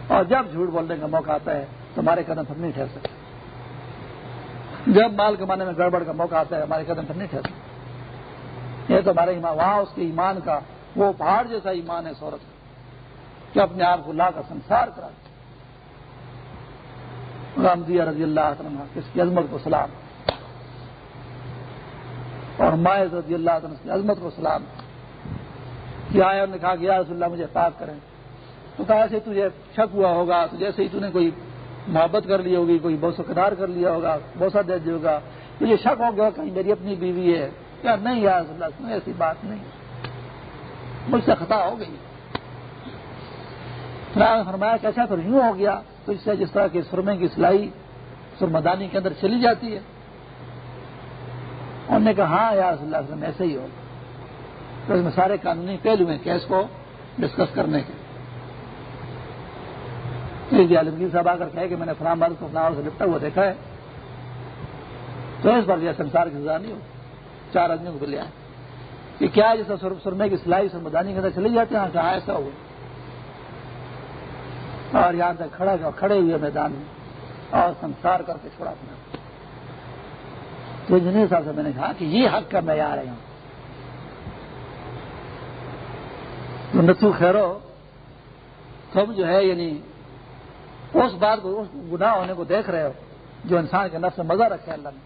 اور جب جھوٹ بولنے کا موقع آتا ہے تو ہمارے قدم پھر نہیں ٹھہر سکتے۔ جب مال کمانے میں گڑبڑ کا موقع آتا ہے، ہمارے قدم پھر نہیں ٹھہر سکتے۔ یہ تو ہمارے ایمان، وہاں اس کے ایمان کا وہ پہاڑ جیسا ایمان ہے سورت کہ اپنے آپ کو لا کا سنسار کرا دیا رضی اللہ عنہ اس کی عظمت کو سلام۔ اور مائز رضی اللہ عنہ کی عظمت کو سلام۔ کیا آیا نے کہا کہ یا رسول اللہ مجھے پاک کریں۔ تو کہا، ایسے تجھے شک ہوا ہوگا تو جیسے ہی تو نے کوئی محبت کر لی ہوگی، کوئی بوسو کدار کر لیا ہوگا بوسا دے دیا ہوگا۔ تو یہ شک ہو گیا کہیں میری اپنی بیوی ہے۔ کیا نہیں یا رسول اللہ ایسی بات نہیں۔ مجھ سے خطا ہو گئی۔ فرمایا، کیسا تو یوں ہو گیا؟ تو اس سے جس طرح کے سرمے کی سلائی سرمدانی کے اندر چلی جاتی ہے۔ انہوں نے کہا ہاں یا رسول اللہ وسلم ایسے ہی ہو تو اس میں سارے قانونی پہلو ہیں کیس کو ڈسکس کرنے کے۔ عالمگیر صاحب آ کر کہے کہ میں نے فلام مرد کو فلاور سے لپٹا ہوا دیکھا ہے۔ تو اس پر یہ سنسار کی سزا نہیں ہو چار آدمیوں کو لیا کہ کیا جیسا سرمے کی سلائی سرمدانی کے اندر چلی جاتے ہیں کہاں ایسا ہوا۔ اور یہاں تک کھڑا کھڑے ہوئے میدان میں، اور سنسار کر کے چھوڑا اپنا۔ تو انجینئر صاحب سے میں نے کہا کہ یہ حق کا معیار ہے۔ یہاں تو نتو خیرو، تم جو ہے یعنی اس بات کو، اس گناہ ہونے کو دیکھ رہے ہو، جو انسان کے نفس میں مزہ رکھے اللہ نے۔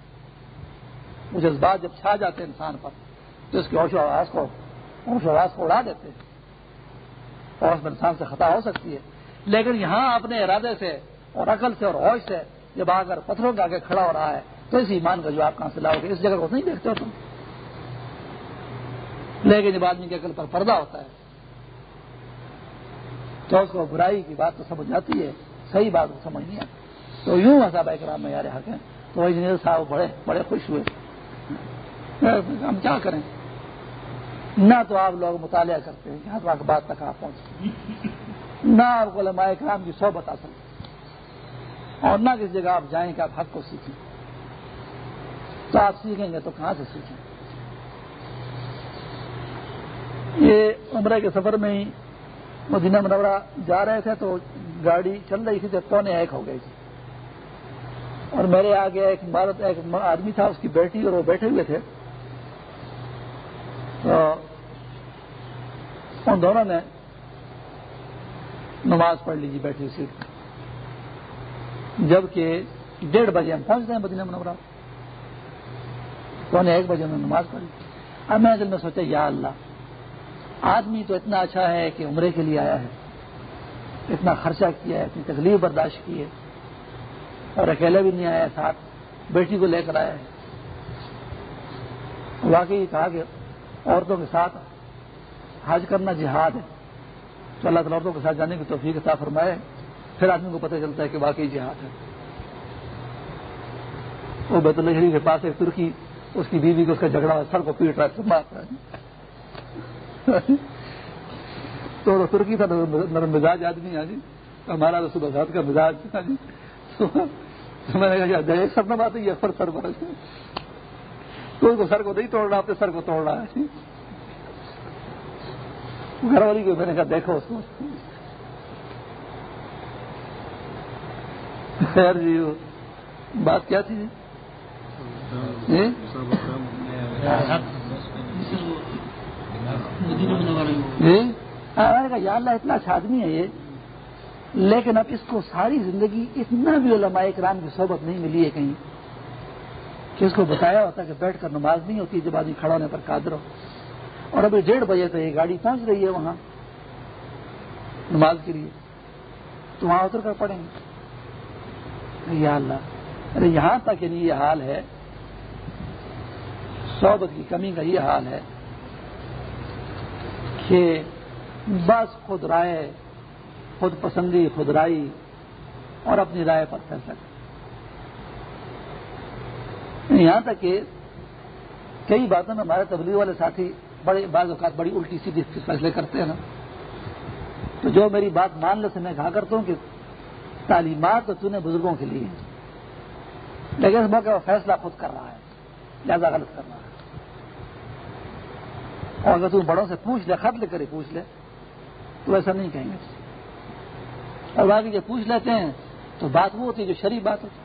وہ جذبات جب چھا جاتے ہیں انسان پر، تو اس کی اوش و آواز کو اوش و آواز کو اڑا دیتے ہیں۔ اور اس میں انسان سے خطا ہو سکتی ہے۔ لیکن یہاں اپنے ارادے سے اور عقل سے اور ہوش سے جب آ کر پتھروں کے آگے کھڑا ہو رہا ہے، تو اس ایمان کا جو آپ کہاں سے لاؤ گے؟ اس جگہ کو نہیں دیکھتے ہو تم۔ لیکن جب آدمی کے عقل پر پردہ ہوتا ہے، تو اس کو برائی کی بات تو سمجھ آتی ہے، صحیح بات کو سمجھ نہیں آتی۔ تو یوں صاحب کرام میں یار حق ہیں۔ تو انجینئر صاحب بڑے بڑے خوش ہوئے۔ ہم کیا کریں؟ نہ تو آپ لوگ مطالعہ کرتے ہیں، یہاں تو بات تک آپ پہنچ نہ آپ کو لمائے کرام کی سو بتا سکتے اور نہ کسی جگہ آپ جائیں کہ آپ حق کو سیکھیں۔ تو آپ سیکھیں گے تو کہاں سے سیکھیں؟ یہ عمرے کے سفر میں ہی مدینہ منورہ جا رہے تھے تو گاڑی چل رہی تھی تو پونے ایک ہو گئی تھی۔ اور میرے آگے ایک عمارت، ایک آدمی تھا، اس کی بیٹی اور وہ بیٹھے ہوئے تھے۔ تو ان دونوں نے نماز پڑھ لیجیے بیٹھی سیٹ جبکہ ڈیڑھ بجے ہم پہنچ گئے مدینہ منورہ۔ پونے ایک بجے انہوں نے نماز پڑھی۔ اب میں دل میں سوچا، یا اللہ، آدمی تو اتنا اچھا ہے کہ عمرے کے لیے آیا ہے۔ اتنا خرچہ کیا ہے، اتنی تکلیف برداشت کی ہے۔ اور اکیلے بھی نہیں آیا، ساتھ بیٹی کو لے کر آیا ہے۔ واقعی کہا کہ عورتوں کے ساتھ حج کرنا جہاد ہے۔ تو اللہ تعالیٰ عورتوں کے ساتھ جانے کی توفیق عطا فرمائے۔ پھر آدمی کو پتہ چلتا ہے کہ واقعی جہاد ہے۔ وہ بیت اللہ شریف کے پاس ایک ترکی، اس کی بیوی کو اس کا جھگڑا سر کو پیٹ رہا ہے۔ تو ترکی تھا، نرم مزاج آدمی ہے جی۔ ہمارا تو صبح کا مزاج تھا جی۔ میں نے کہا سر نہ بات ہے سر سر بات جی۔ تو اس کو سر کو نہیں توڑ رہا اپنے سر کو توڑ رہا ہے جی۔ گھر والی کو میں نے کہا دیکھو اس کو۔ خیر جی بات کیا تھی جی؟, جی؟, جی؟ یا اللہ اتنا اچھا آدمی ہے یہ، لیکن اب اس کو ساری زندگی اتنا بھی علماء کرام کی صحبت نہیں ملی ہے کہیں، کہ اس کو بتایا ہوتا کہ بیٹھ کر نماز نہیں ہوتی، جب آدمی کھڑا ہونے پر قادر ہو۔ اور ابھی ڈیڑھ بجے تو یہ گاڑی پہنچ رہی ہے وہاں نماز کے لیے، تو وہاں اتر کر پڑیں گے۔ یا اللہ، ارے یہاں تک یعنی یہ حال ہے، صحبت کی کمی کا یہ حال ہے کہ بس خود رائے، خود پسندی، خود رائی اور اپنی رائے پر فیصلہ یہاں تک کہ کئی باتوں میں ہمارے تبلیغ والے ساتھی بڑے بعض اوقات بڑی الٹی سیدھی فیصلے کرتے ہیں نا۔ تو جو میری بات مان لے سے میں کہا کرتا ہوں کہ تعلیمات تو چنے بزرگوں کے لیے لیکن اس موقع وہ فیصلہ خود کر رہا ہے، لہذا غلط کر رہا ہے۔ اور اگر تم بڑوں سے پوچھ لے، خط لے کر ہی پوچھ لے، تو ایسا نہیں کہیں گے۔ اور باقی جب پوچھ لیتے ہیں، تو بات وہ ہوتی ہے جو شریف بات ہوتی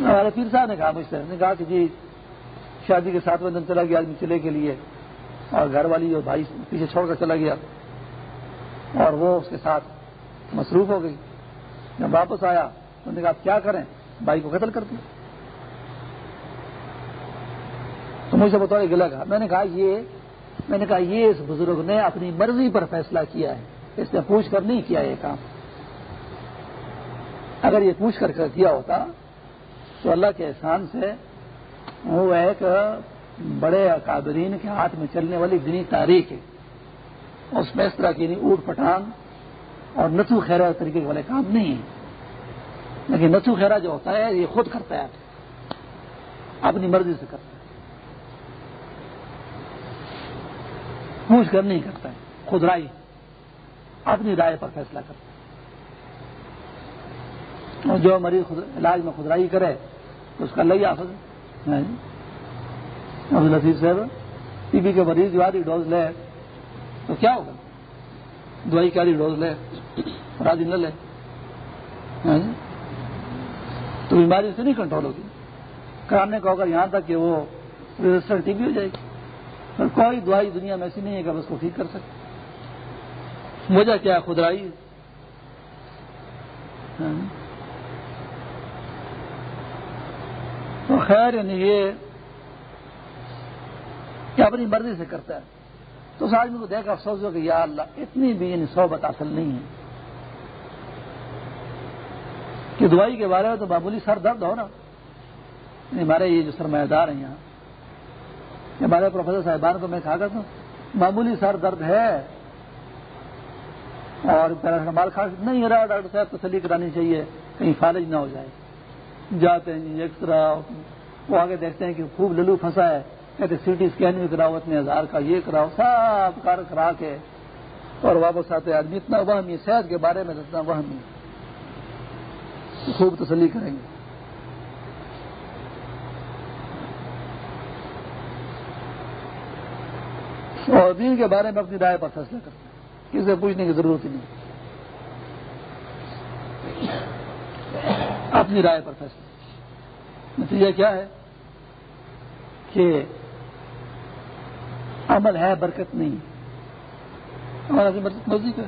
ہمارے پیر صاحب نے کہا، مجھ سے، نے کہا کہ جی شادی کے ساتھ دن چلا گیا آدمی چلے کے لیے، اور گھر والی اور بھائی پیچھے چھوڑ کر چلا گیا، اور وہ اس کے ساتھ مصروف ہو گئی۔ جب واپس آیا تو نے کہا، آپ کیا کریں؟ بھائی کو قتل کر دیا۔ تو مجھ سے بتاؤ گلا کہا، میں نے کہا، یہ، میں نے کہا، یہ اس بزرگ نے اپنی مرضی پر فیصلہ کیا ہے۔ اس نے پوچھ کر نہیں کیا یہ کام۔ اگر یہ پوچھ کر کیا ہوتا تو اللہ کے احسان سے وہ ایک بڑے اکابرین کے ہاتھ میں چلنے والی دینی تاریخ ہے۔ اس میں اس طرح کی یعنی اوٹ پٹان اور نتو خیرا طریقے والے کام نہیں ہے لیکن نتو خیرا جو ہوتا ہے، یہ خود کرتا ہے۔ اپنی مرضی سے کرتا ہے۔ پوچھ کر نہیں کرتا ہے۔ خود رائے۔ اپنی رائے پر فیصلہ کرتا ہے۔ اور جو مریض علاج میں خدرائی کرے، تو اس کا لئی آفت ہاں جی۔ عبد الحفیظ صاحب ٹی بی کے مریض جو آدھی ڈوز لے، تو کیا ہوگا؟ دوائی کی آدھی ڈوز لے اور آدھی نہ لے۔ ہاں جی۔ تو بیماری سے نہیں کنٹرول ہوگی۔ کرانے کو اگر یہاں تک کہ وہ رجسٹر ٹی بی ہو جائے گی۔ اور کوئی دوائی دنیا میں ایسی نہیں ہے کہ اس کو ٹھیک کر سکے وجہ کیا خدرائی ہاں جی۔ تو خیر یعنی یہ کہ اپنی مرضی سے کرتا ہے۔ تو اس آدمی کو دیکھ افسوس ہو کہ یا اللہ، اتنی بھی یعنی صحبت اصل نہیں ہے۔ کہ دوائی کے بارے میں تو معمولی سر درد ہو نا۔ یعنی ہمارے یہ جو سرمایہ دار ہیں یہاں ہمارے پروفیسر صاحبان کو میں کہا کرتا ہوں، معمولی سر درد ہے۔ اور پیراسٹامال کھا، نہیں ہو رہا ڈاکٹر صاحب تسلی کرانی چاہیے، کہیں فالج نہ ہو جائے۔ جاتے ہیں جی ایکسرا وہ آگے دیکھتے ہیں کہ خوب للو پھنسا ہے۔ کہتے سی ٹی اسکین بھی کراؤ اتنے ہزار کا یہ کراؤ، سب کار کرا کے۔ اور واپس آتے آدمی اتنا وہمی صحت کے بارے میں اتنا وہمی خوب تسلی کریں گے۔ اور دین کے بارے میں اپنی رائے پر فیصلہ کرتے ہیں۔ کسی سے پوچھنے کی ضرورت ہی نہیں۔ اپنی رائے پر فیصلہ۔ نتیجہ کیا ہے؟ کہ عمل ہے، برکت نہیں۔ اور برکت مرضی کا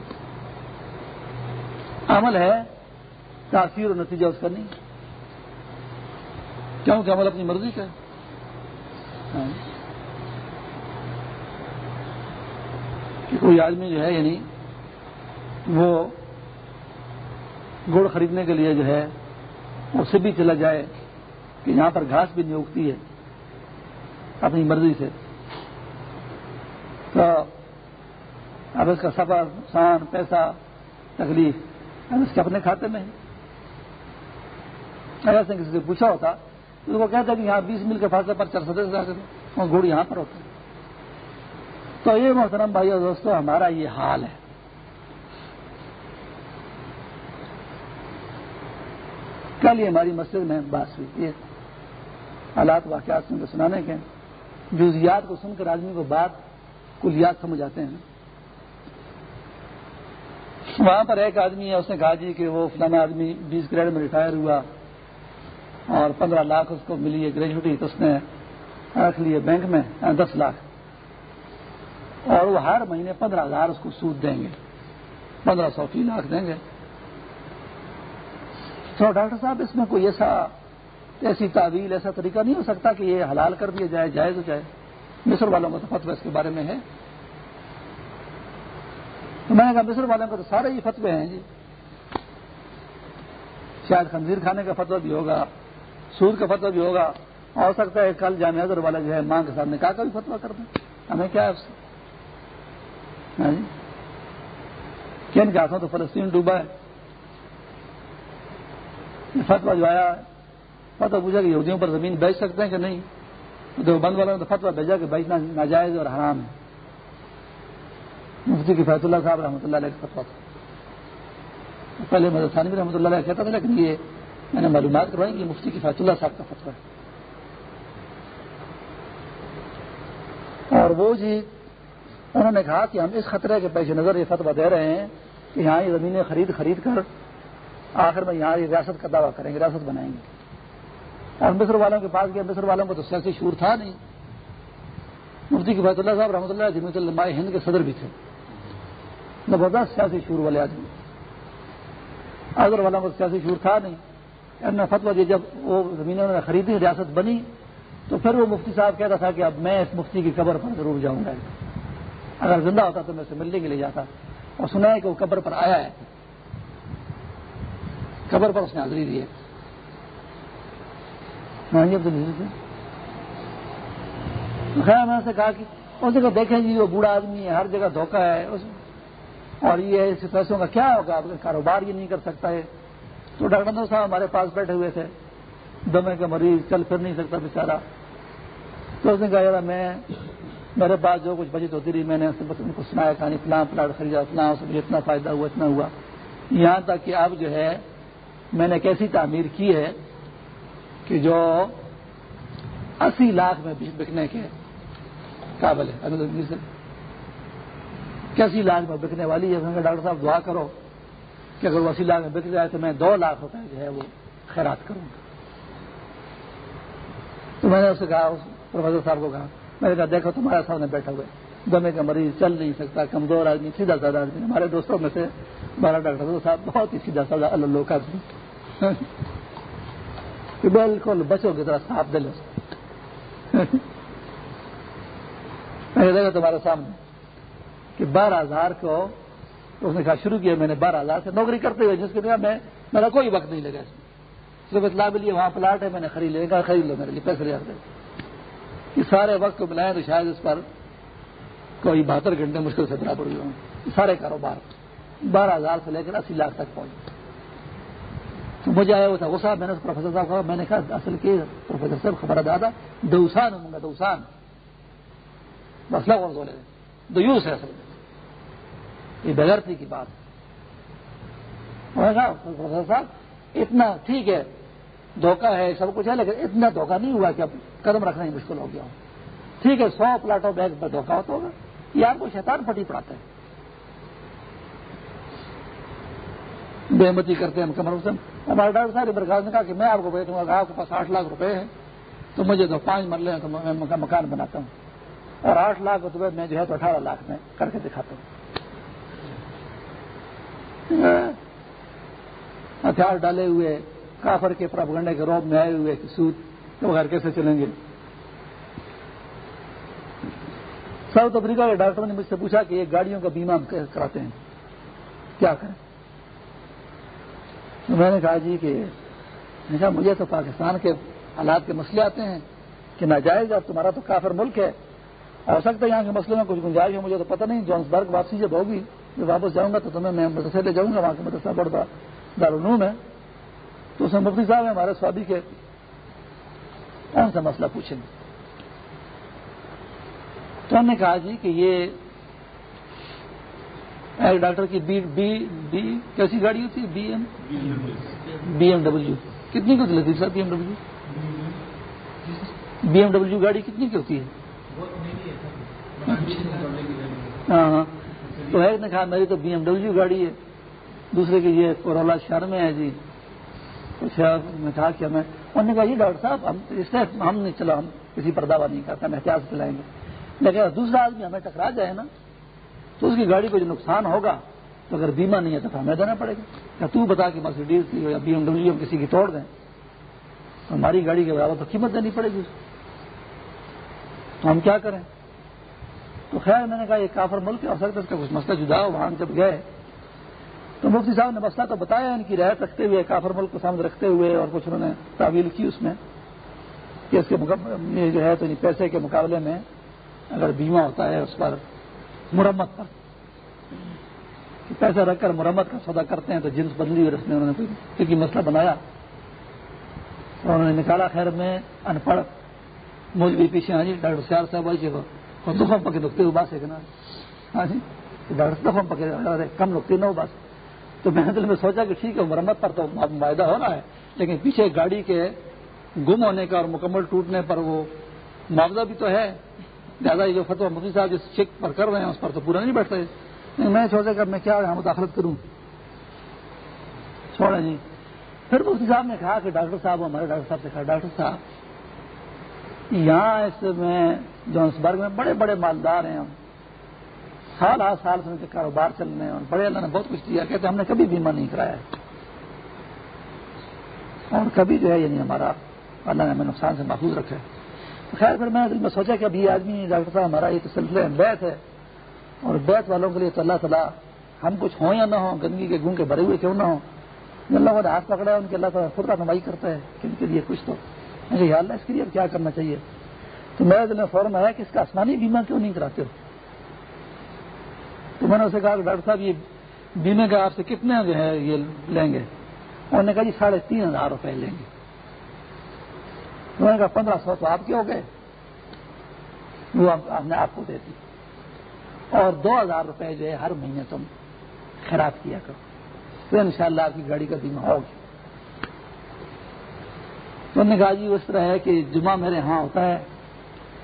عمل ہے، تاثیر اور نتیجہ اس کا نہیں۔ کیوں کہ عمل اپنی مرضی کا ہاں۔ کہ کوئی آدمی جو ہے یعنی وہ گڑ خریدنے کے لیے جو ہے اسے بھی چلا جائے کہ یہاں پر گھاس بھی نہیں اگتی ہے، اپنی مرضی سے۔ تو اب اس کا سفر نقصان پیسہ، تکلیف، اب اس کے اپنے کھاتے میں اگر سے کسی سے پوچھا ہوتا، تو وہ کہتا ہے کہ یہاں بیس میل کے فاصلے پر چر سدے اور گھوڑ یہاں پر ہوتا۔ ہے تو یہ محترم بھائی اور دوستوں ہمارا یہ حال ہے۔ کل یہ ہماری مسجد میں بات ہوئی یہ حالات واقعات سن کے سنانے کے۔ جزیات کو سن کر آدمی کو بات کلیات سمجھ آتے ہیں۔ وہاں پر ایک آدمی ہے، اس نے کہا جی کہ وہ فلانا آدمی بیس گریڈ میں ریٹائر ہوا اور پندرہ لاکھ اس کو ملی ہے گریجوٹی تو اس نے رکھ لیے بینک میں یعنی دس لاکھ۔ اور وہ ہر مہینے پندرہ ہزار اس کو سود دیں گے۔ پندرہ سو فی لاکھ دیں گے۔ تو ڈاکٹر صاحب، اس میں کوئی ایسا ایسی تعویل، ایسا طریقہ نہیں ہو سکتا کہ یہ حلال کر دیا جائے، جائز ہو جائے؟ مصر والوں کا تو فتو اس کے بارے میں ہے۔ تو میں نے کہا مصر والوں کا تو سارے ہی فتوے ہیں جی۔ شاید خنزیر کھانے کا فتو بھی ہوگا سود کا فتو بھی ہوگا، ہو سکتا ہے کل جامع ادر والا جو ہے ماں کے سامنے کہا کا بھی فتوا کر دیں۔ ہمیں کیا ہے اس سے؟ ہاں جی؟ کے ہاتھوں تو فلسطین ڈوبا ہے؟ یہ فتوا جو آیا فتوا پوچھا کہ یہودیوں پر زمین بیچ سکتے ہیں کہ نہیں؟ تو بند والوں نے فتوا بھیجا کہ بیچنا ناجائز اور حرام ہے۔ مفتی کی فیص اللہ صاحب رحمۃ اللہ علیہ کا تھا۔ پہلے مدد ثانوی رحمۃ اللہ علیہ کہتا تھا، لیکن یہ میں نے معلومات کروائی کہ مفتی کی فیص اللہ صاحب کا فتوا ہے۔ اور وہ جی انہوں نے کہا کہ ہم اس خطرے کے پیش نظر یہ فتوا دے رہے ہیں کہ یہاں یہ زمینیں خرید خرید کر آخر میں یہاں ریاست کا دعویٰ کریں گے، ریاست بنائیں گے۔ اور مصر والوں کے پاس گیا مصر والوں کو تو سیاسی شور تھا نہیں۔ مفتی کی اللہ صاحب رحمۃ اللہ جمعیت اللہ ہند کے صدر بھی تھے۔ زبردست سیاسی شور والے آدمی۔ اگر والوں کو سیاسی شور تھا نہیں فتوا دی جب وہ زمینوں نے خریدی، ریاست بنی، تو پھر وہ مفتی صاحب کہتا تھا کہ اب میں اس مفتی کی قبر پر ضرور جاؤں گا۔ اگر زندہ ہوتا تو میں اسے ملنے کے لیے جاتا۔ اور سنا ہے کہ وہ قبر پر آیا ہے۔ قبر پر اس نے حاضری دی ہے۔ خیر، میں سے کہا کہ اس جگہ دیکھیں جی وہ بوڑھا آدمی ہے، ہر جگہ دھوکہ ہے۔ اور یہ اس پیسوں کا کیا ہوگا؟ کاروبار یہ نہیں کر سکتا ہے۔ تو ڈاکٹر صاحب ہمارے پاس بیٹھے ہوئے تھے۔ دمے کا مریض چل پھر نہیں سکتا بیچارا تو اس نے کہا، یار، میں، میرے پاس جو کچھ بچت ہوتی رہی، میں نے ان کو سنایا کہانی فلاں پلاٹ خریدا اتنا مجھے اتنا فائدہ ہوا، اتنا ہوا۔ یہاں تک کہ اب جو ہے میں نے کیسی تعمیر کی ہے کہ جو اسی لاکھ میں بکنے کے قابل ہے۔ کیسی لاکھ میں بکنے والی ہے؟ ڈاکٹر صاحب، دعا کرو کہ اگر وہ اسی لاکھ میں بک جائے تو میں دو لاکھ روپے جو ہے وہ خیرات کروں گا۔ تو میں نے اسے کہا پروفیسر صاحب کو کہا، میں نے کہا، دیکھو، تمہارے سامنے بیٹھا ہوئے دمے کا مریض چل نہیں سکتا، کمزور آدمی، سیدھا سادہ آدمی۔ ہمارے دوستوں میں سے ہمارا ڈاکٹر صاحب بہت ہی سیدھا سادہ اللہ کا آدمی بالکل بچوں کی طرح صاف دل دیکھا تمہارے سامنے کہ بارہ ہزار کو اس نے کہا، شروع کیا، میں نے بارہ ہزار سے نوکری کرتے ہوئے، جس کے دیا میں میرا کوئی وقت نہیں لگا۔ اس میں صرف اطلاع لیے وہاں پلاٹ ہے، میں نے خرید لیا۔ خرید لو میرے لیے، پیسے لے آتے سارے وقت کو ملائیں تو شاید اس پر کوئی بہتر گھنٹے مشکل سے برابر ہوئے ہوں سارے کاروبار بارہ ہزار سے لے کر اسی لاکھ تک پہنچے۔ تو مجھے آیا ہوا تھا، غصہ، میں نے پروفیسر صاحب کہا، میں نے کہا، اصل کے پروفیسر صاحب خبر دادا دوسان ہوں گا، دوسان۔ مسئلہ کون بولے دو دوس ہے اصل۔ یہ بغیرتی کی بات۔ پروفیسر صاحب، اتنا ٹھیک ہے، دھوکہ ہے، سب کچھ ہے، لیکن اتنا دھوکہ نہیں ہوا کہ اب قدم رکھنا ہی مشکل ہو گیا ہوں ٹھیک ہے، سو پلاٹوں بیگ پر دھوکہ ہوتا ہوگا۔ یہ آپ کو شیطان پٹی پڑاتا ہے۔ بےمتی کرتے ہیں کمر حسن ہمارے ڈاکٹر صاحب برکاز نے کہا کہ میں آپ کو بیٹھوں گا، آپ کے پاس آٹھ لاکھ روپے ہیں، تو مجھے تو پانچ مرلے ہیں تو میں مکان بناتا ہوں۔ اور آٹھ لاکھ روپے میں جو ہے تو اٹھارہ لاکھ میں کر کے دکھاتا ہوں۔ ہتھیار ڈالے ہوئے، کافر کے پراپگنڈے کے روب میں آئے ہوئے سود وغیرہ کیسے چلیں گے؟ ساؤتھ افریقہ کے ڈاکٹر نے مجھ سے پوچھا کہ یہ گاڑیوں کا بیمہ کراتے ہیں۔ کیا کریں؟ تو میں نے کہا جی کہ مجھے تو پاکستان کے حالات کے مسئلے آتے ہیں کہ ناجائز اب تمہارا تو کافر ملک ہے۔ ہو سکتا ہے یہاں کے مسئلے میں کچھ گنجائش ہے مجھے تو پتہ نہیں جونس برگ واپسی جب ہوگی جب واپس جاؤں گا تو تمہیں میں مدرسے لے جاؤں گا، وہاں کے مدرسہ بڑا دارالعلوم ہے۔ تو اس میں مفتی صاحب ہیں ہمارے سوابی کے۔ کون سا مسئلہ پوچھیں؟ گے تو ہم نے کہا جی کہ یہ ایک ڈاکٹر کی بی بی بی کیسی گاڑی ہوتی ہے؟ B M? B M W کتنی کی ہوتی ہے sir B M W B M W گاڑی کتنی کی ہوتی ہے؟ ہاں, ہاں۔ تو ایک نے کہا میری تو بی ایم ڈبلو گاڑی ہے۔ دوسرے کی یہ کورولا شہر میں ہے جی۔ میں کہا کہ ہمیں انہوں نے کہا جی ڈاکٹر صاحب، ہم اس سے ہم نہیں چلو ہم کسی پر دعویٰ نہیں کرتے، ہم احتیاط چلائیں گے۔ لیکن دوسرا آدمی ہمیں ٹکرا جائے نا، تو اس کی گاڑی کو جو نقصان ہوگا، تو اگر بیمہ نہیں ہے تو ہمیں دینا پڑے گا۔ یا تو بتا کہ مرسیڈیز کی یا بی ایم ڈبلو کسی کی توڑ دیں۔ تو ہماری گاڑی کے برابر تو قیمت دینی پڑے گی۔ تو ہم کیا کریں؟ تو خیر، میں نے کہا یہ کافر ملک ہو سکتا اس کا کچھ مسئلہ جدا ہو، وہاں جب گئے، تو مفتی صاحب نے مسئلہ تو بتایا ان کی رعایت رکھتے ہوئے، کافر ملک کو سامنے رکھتے ہوئے اور کچھ انہوں نے تعویل کی اس میں، کہ اس کے جو ہے تو پیسے کے مقابلے میں اگر بیمہ ہوتا ہے، اس پر مرمت پر پیسہ رکھ کر مرمت کا سودا کرتے ہیں تو جنس بدلی اور اس میں انہوں نے کیونکہ مسئلہ بنایا۔ اور انہوں نے نکالا خیر میں ان پڑھ۔ مجھ بھی پیچھے ہاں جی ڈاکٹر سیار صاحب آئی اور دفعہ پکے نکتے ہوئے باس ہے کہ نا۔ ہاں جی ڈاکٹر دفعہ پکے کم نکتے نہ ہو بس تو میں نے دل میں سوچا کہ ٹھیک ہے مرمت پر تو معاہدہ ہونا ہے، لیکن پیچھے گاڑی کے گم ہونے کا اور مکمل ٹوٹنے پر وہ معاوضہ بھی تو ہے۔ لہٰذا یہ جو فتح مفتی صاحب جس چیک پر کر رہے ہیں، اس پر تو پورا نہیں بیٹھتے میں سوچا کہ میں کیا یہاں مداخلت کروں۔ چھوڑا جی۔ پھر مفتی صاحب نے کہا کہ ڈاکٹر صاحب ہمارے ڈاکٹر صاحب سے کہا، ڈاکٹر صاحب، یہاں اس میں جونسبرگ میں بڑے بڑے مالدار ہیں ہم۔ سال آٹھ سال سے ان کے کاروبار چل رہے ہیں۔ اور بڑے اللہ نے بہت کچھ دیا، کہتے ہم نے کبھی بیمہ نہیں کرایا۔ اور کبھی جو ہے یعنی ہمارا، اللہ نے ہمیں نقصان سے محفوظ رکھا ہے۔ خیر پھر میں دل میں سوچا کہ اب یہ آدمی ڈاکٹر صاحب ہمارا یہ تو سلسلے بیت ہے اور بیت والوں کے لیے تو اللہ تعالیٰ ہم کچھ ہوں یا نہ ہوں، گندگی کے گوں کے بھرے ہوئے کیوں نہ ہوں؟ اللہ نے ہاتھ پکڑا ہے، ان کے اللہ تعالیٰ خود رہنمائی کرتا ہے کہ ان کے لیے کچھ تو۔ یا اللہ، اس کے لیے کیا کرنا چاہیے؟ تو میرے دل میں فوراً آیا کہ اس کا آسمانی بیمہ کیوں نہیں کراتے ہو؟ تو میں نے اسے کہا کہ ڈاکٹر صاحب، یہ بیمے کا آپ سے کتنے جو ہے یہ لیں گے؟ انہوں نے کہا جی ساڑھے تین ہزار روپے لیں گے۔ انہوں نے کہا، پندرہ سو تو آپ کے ہو گئے. وہ ہم نے آپ کو دے دی۔ اور دو ہزار روپے جو ہے ہر مہینے تم خراب کیا کرو۔ تو ان شاء اللہ آپ کی گاڑی کا بیمہ ہوگی تو انہوں نے کہا جی اس طرح ہے کہ جمعہ میرے ہاں ہوتا ہے۔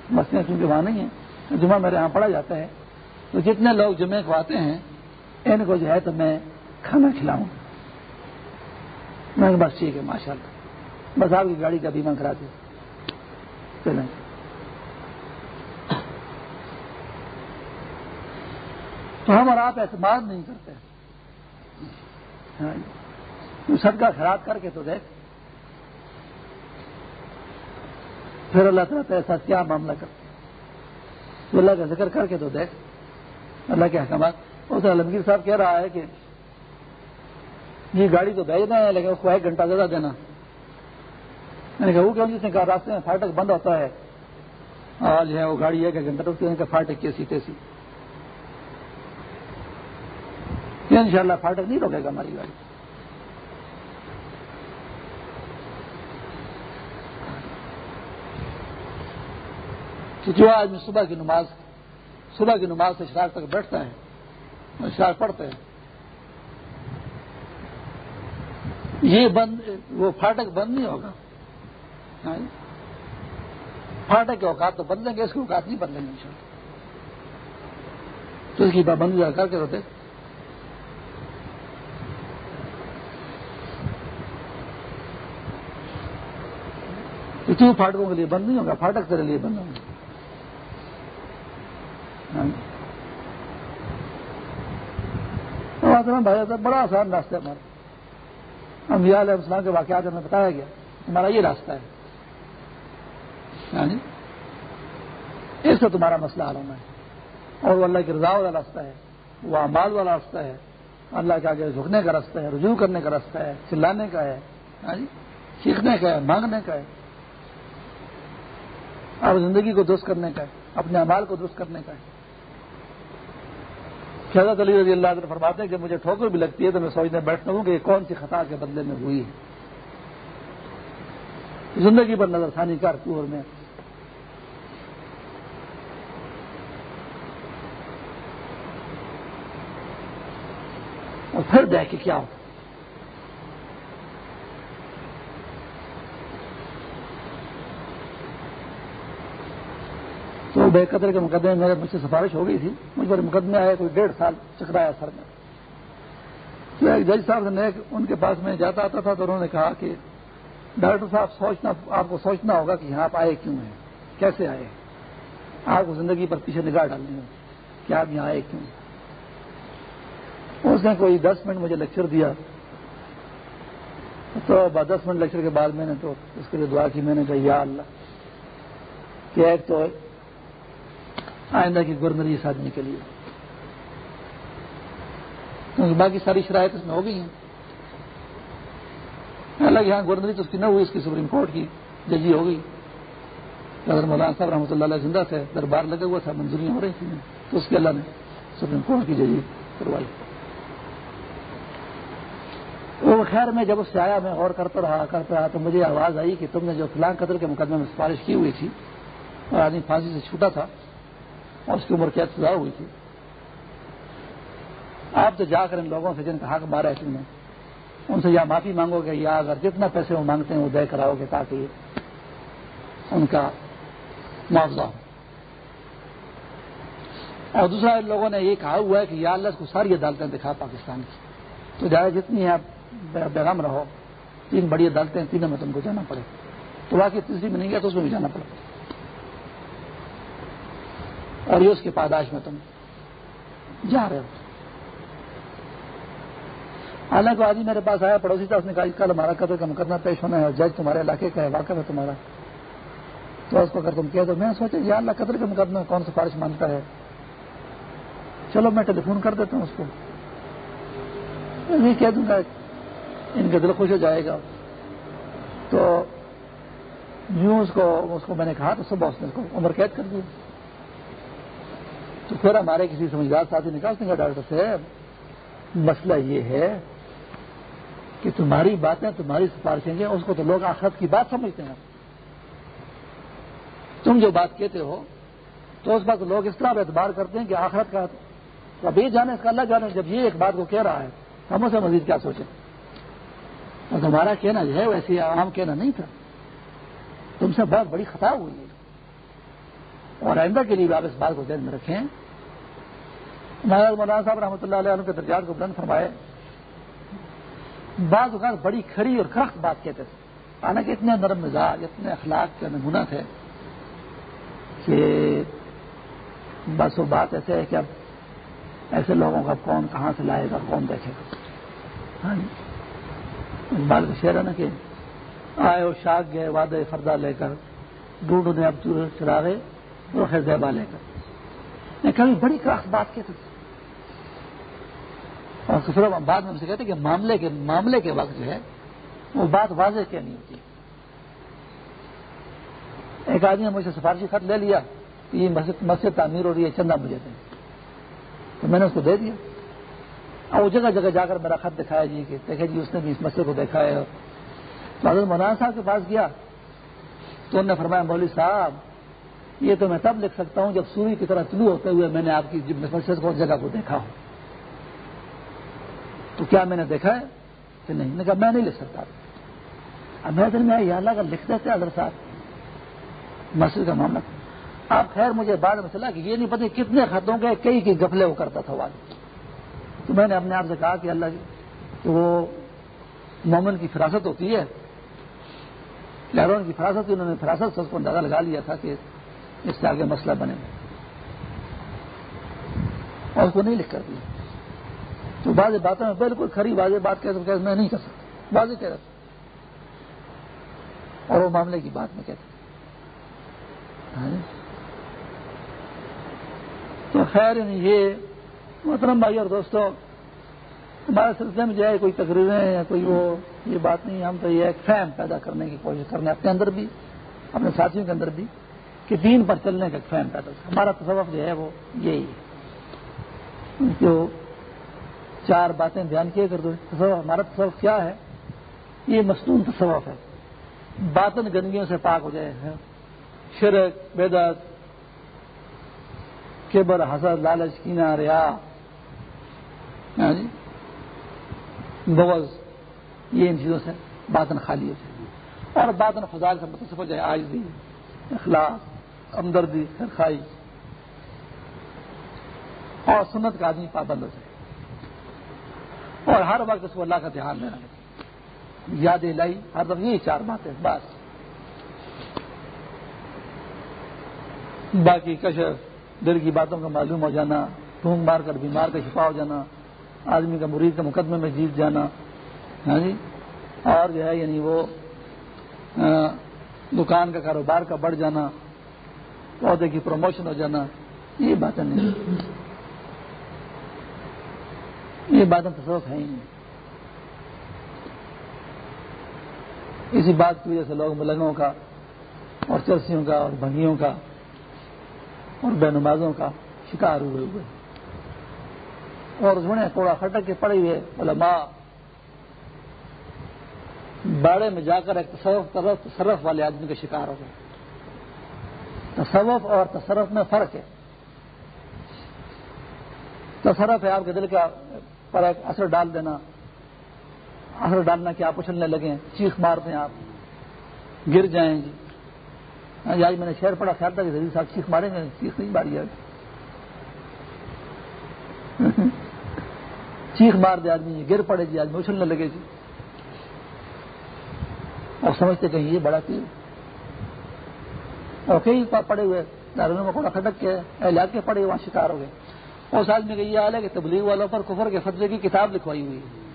مسئلہ کیونکہ وہاں نہیں ہے جمعہ میرے ہاں پڑا جاتا ہے۔ تو جتنے لوگ جمعے کو آتے ہیں، ان کو جو ہے تو میں کھانا کھلاؤں۔ میں بس ٹھیک ہے ماشاء اللہ بس آپ کی گاڑی کا بیمہ کرا دیا چلیں۔ تو ہم اور آپ اعتماد نہیں کرتے۔ ہاں۔ سب کا خراب کر کے تو دیکھ۔ پھر اللہ تعالیٰ ایسا کیا معاملہ کرتے اللہ کا ذکر کر کے تو دیکھ۔ اللہ کے احکامات۔ اور عالمگیر صاحب کہہ رہا ہے کہ یہ گاڑی تو بھیج دیں، لیکن اس کو ایک گھنٹہ زیادہ دینا۔ میں نے کہا، وہ کیوں جس نے کہا، راستے میں فاٹک بند ہوتا ہے۔ آج ہے، وہ گاڑی ایک گھنٹہ رکتی ہے فاٹک کیسی تیسی ان شاء اللہ فاٹک نہیں روکے گا ہماری گاڑی۔ تو جو آدمی صبح کی نماز، صبح کی نماز سے شراک تک بیٹھتا ہے شراک پڑھتے ہیں یہ بند، وہ فاٹک بند نہیں ہوگا۔ ہاں جی؟ فاٹک کے اوقات تو بند لیں گے اس کے اوقات نہیں بدلیں گے تو اس کی پابندی کر کے ہوتے کیوں فاٹکوں کے لیے بند نہیں ہوگا فاٹک تیرے لیے بند ہوں ہاں۔ گے بھائی بڑا آسان راستہ ہے ہمارا۔ ہم علیہ السلام کے واقعات ہمیں بتایا گیا۔ ہمارا یہ راستہ ہے۔ ہاں جی؟ اس سے تمہارا مسئلہ حل ہونا ہے۔ اور وہ اللہ کی رضا والا راستہ ہے، وہ امال والا راستہ ہے۔ اللہ کے آگے جھکنے کا راستہ ہے، رجوع کرنے کا راستہ ہے، چلانے کا ہے یعنی سیکھنے کا ہے، مانگنے کا ہے۔ اور زندگی کو درست کرنے کا ہے، اپنے امال کو درست کرنے کا ہے۔ شہزاد علی رضی اللہ عنہ فرماتے ہیں کہ مجھے ٹھوکر بھی لگتی ہے تو میں سوچنے بیٹھتا ہوں کہ یہ کون سی خطا کے بدلے میں ہوئی ہے۔ زندگی پر نظر ثانی کر اور میں پھر دیکھ کے کیا ہوتا تو بے قدر کے مقدمے میں مجھ سے سفارش ہو گئی تھی۔ مجھ پر مقدمے آئے کوئی ڈیڑھ سال چکرایا سر میں۔ تو ایک جج صاحب نے ان کے پاس میں جاتا آتا تھا تو انہوں نے کہا کہ ڈاکٹر صاحب سوچنا، آپ کو سوچنا ہوگا کہ یہاں آپ آئے کیوں ہیں؟ کیسے آئے؟ آپ کو زندگی پر پیچھے نگاہ ڈالنی ہو کہ آپ یہاں آئے کیوں ہیں؟ اس نے کوئی دس منٹ مجھے لیکچر دیا. تو دس منٹ لیکچر کے بعد میں نے تو اس کے لیے دعا کی. میں نے کہا، یا اللہ، کہ ایک تو آئندہ کی گورنری اس آدمی کے لیے. کیونکہ باقی ساری شرائط اس میں ہو گئی ہیں. حالانکہ یہاں گورنری تو اس کی نہ ہوئی، اس کی سپریم کورٹ کی ججی ہو گئی. اگر مولانا صاحب رحمۃ اللہ علیہ زندہ تھے، دربار لگا ہوا تھا، منظوریاں ہو رہی تھیں، تو اس کی اللہ نے سپریم کورٹ کی ججی کروائی. وہ خیر میں جب اس سے آیا، میں غور کرتا رہا کرتا رہا، تو مجھے آواز آئی کہ تم نے جو فلاں قتل کے مقدمے میں سفارش کی ہوئی تھی، اور آدمی پھانسی سے چھوٹا تھا، اور اس کی عمر قید سزا ہوئی تھی۔ آپ تو جا کر ان لوگوں سے جن کا حق مارا ہے تم نے، ان سے یا معافی مانگو گے، یا اگر جتنا پیسے وہ مانگتے ہیں، وہ دے کراؤ گے تاکہ ان کا معاوضہ ہو۔ اور دوسرا، ان لوگوں نے یہ کہا ہوا ہے کہ یا اللہ اس کو ساری عدالتیں دکھا پاکستان کی۔ تو جائے جتنی ہے بیگم رہو۔ تین بڑی عدالتیں، تینوں میں تم کو جانا پڑے۔ تو باقی تیسری میں نہیں گیا تو اس میں بھی جانا پڑے۔ اور یہ اس کی پاداش میں تم جا رہے ہو۔ حالانکہ آدمی میرے پاس آیا، پڑوسی تھا، اس نے کہا کل ہمارا قدر کا مقدمہ پیش ہونا ہے، اور جج تمہارے علاقے کا ہے واقع ہے تمہارا۔ تو اس کو اگر تم کہہ دو، میں سوچا یا اللہ قدر کا مقدمہ کون سفارش مانگتا ہے؟ چلو، میں ٹیلی فون کر دیتا ہوں اس کو۔ نہیں کہہ دوں گا ان کا دل خوش ہو جائے گا۔ تو یوں اس کو اس کو میں نے کہا تو صبح اس نے اس کو عمر قید کر دیا تو پھر ہمارے کسی سمجھدار ساتھی نے کہا، اس نے کہا، ڈاکٹر صاحب، مسئلہ یہ ہے کہ تمہاری باتیں، تمہاری سفارشیں گے اس کو تو لوگ آخرت کی بات سمجھتے ہیں۔ تم جو بات کہتے ہو، تو اس بات لوگ اس طرح اعتبار کرتے ہیں کہ آخرت کا اب یہ جانے، اس کا اللہ جانے، جب یہ ایک بات کو کہہ رہا ہے، ہم اسے مزید کیا سوچیں؟ اور تمہارا کہنا جو ہے ویسے عام کہنا نہیں تھا۔ تم سے بہت بڑی خطا ہوئی ہے۔ اور آئندہ کے لیے بھی آپ اس بات کو ذہن میں رکھیں۔ مولانا صاحب رحمۃ اللہ علیہ کے درجات کو بلند فرمائے۔ بعض اوقات بڑی کھڑی اور کرخت بات کہتے تھے۔ حالانکہ اتنے نرم مزاج، اتنے اخلاق کے نمونہ تھے کہ بس وہ بات ایسے ہے کہ اب ایسے لوگوں کا کون کہاں سے لائے گا، کون دیکھے گا۔ ہاں جی۔ جی بال کا شعر ہے نا کہ آئے اور شاخ گئے، وعدے فردہ لے کر ڈوڈو نے اب چراغے رخ زیبا لے کر۔ میں کبھی بڑی کراس بات کہتے تھے۔ اور پھر بعد میں ہم سے کہتے کہ معاملے کے معاملے کے وقت جو ہے، وہ بات واضح کیا نہیں ہوتی ایک آدمی نے مجھ سے سفارشی خط لے لیا کہ یہ مسجد مسجد تعمیر ہو رہی ہے چندہ مجھے دیں۔ تو میں نے اس کو دے دیا۔ اور وہ جگہ جگہ جا کر میرا خط دکھایا جی کہ دیکھے جی اس نے بھی اس مسئلے کو دیکھا ہے۔ تو حضرت مولانا صاحب کے پاس گیا تو انہوں نے فرمایا، مولوی صاحب، یہ تو میں تب لکھ سکتا ہوں جب سوری کی طرح طلوع ہوتے ہوئے میں نے آپ کی مسجد کو جگہ کو دیکھا ہو تو کیا میں نے دیکھا ہے؟ کہ نہیں۔ میں کہا، میں نہیں لکھ سکتا۔ اب میں دل میں یہ اللہ کا لکھ دیتے حضرت صاحب، مسجد کا معاملہ۔ آپ خیر، مجھے بعد میں چلا کہ یہ نہیں پتہ کتنے خطوں کے کئی کی گفلے وہ کرتا تھا والد تو میں نے اپنے آپ سے کہا کہ اللہ جی، کہ وہ مومن کی فراست ہوتی ہے۔ لہرون کی فراست، انہوں نے فراست سے اس کو اندازہ لگا لیا تھا کہ اس سے آگے مسئلہ بنے۔ اور اس کو نہیں لکھ کر دیا۔ تو بعض باتوں میں بالکل کھری واضح بات کہہ سکتا میں نہیں کر سکتا۔ واضح کہہ رہا اور وہ معاملے کی بات میں کہتا ہاں جی۔ تو خیر یعنی یہ محترم بھائی اور دوستوں ہمارے سلسلے میں جو ہے کوئی تقریریں یا کوئی وہ، یہ بات نہیں، ہم تو یہ ایک فہم پیدا کرنے کی کوشش کرنے، اپنے اندر بھی، اپنے ساتھیوں کے اندر بھی، کہ دین پر چلنے کا ایک فہم پیدا کر ہمارا تصوف جو ہے وہ یہی ہے۔ جو چار باتیں دھیان کیے کر دو۔ تصوف، ہمارا تصوف کیا ہے؟ یہ مصنون تصوف ہے۔ باطن گندگیوں سے پاک ہو جائے شرک بیدت کیبر حسد، لالچ کینا ریا ہاں جی؟ بغض، یہ ان چیزوں سے باطن خالی ہو جائے۔ اور باطن فضال سے متصف ہو جائے آج دی اخلاق ہمدردی، خرخائی۔ اور سنت کا آدمی پابند ہو جائے۔ اور ہر وقت اس کو اللہ کا دھیان دینا لگے۔ یاد لائی ہر وقت یہی چار باتیں، بس۔ باقی کشف، دل کی باتوں کا معلوم ہو جانا ٹونگ مار کر بیمار کا شفا ہو جانا۔ آدمی کا مرید کے مقدمے میں جیت جانا ہاں جی؟ اور جو ہے یعنی وہ دکان کا کاروبار کا بڑھ جانا، پودے کی پروموشن ہو جانا، یہ باتیں نہیں یہ باتیں تصوف ہیں ہی نہیں۔ اسی بات کی وجہ سے لوگ ملنگوں کا اور چرسیوں کا اور بھنگیوں کا اور بے نمازوں کا شکار ہوئے ہوئے۔ اور انہیں کوڑا کھٹک کے پڑے ہوئے علماء۔ باڑے میں جا کر ایک تصوف طرف تصرف والے آدمی کا شکار ہو گئے۔ تصوف اور تصرف میں فرق ہے۔ تصرف ہے آپ کے دل کا پر ایک اثر ڈال دینا۔ اثر ڈالنا کہ آپ اچھلنے لگے چیخ مار دیں آپ۔ گر جائیں جی۔ ہاں، آج میں نے شہر پڑا خیال تھا کہ صاحب چیخ ماریں گے، چیخ نہیں ماری آج چیخ مار دے آدمی، گر پڑے جی آدمی اچھلنے لگے جی۔ اور سمجھتے کہیں یہ بڑا تیر۔ اور کئی پڑے ہوئے داروں میں تھوڑا کھٹک کے علاج کے پڑے وہاں شکار ہو گئے۔ اس آدمی کا یہ حال ہے کہ تبلیغ والوں پر کفر کے فتوے کی کتاب لکھوائی ہوئی ہے۔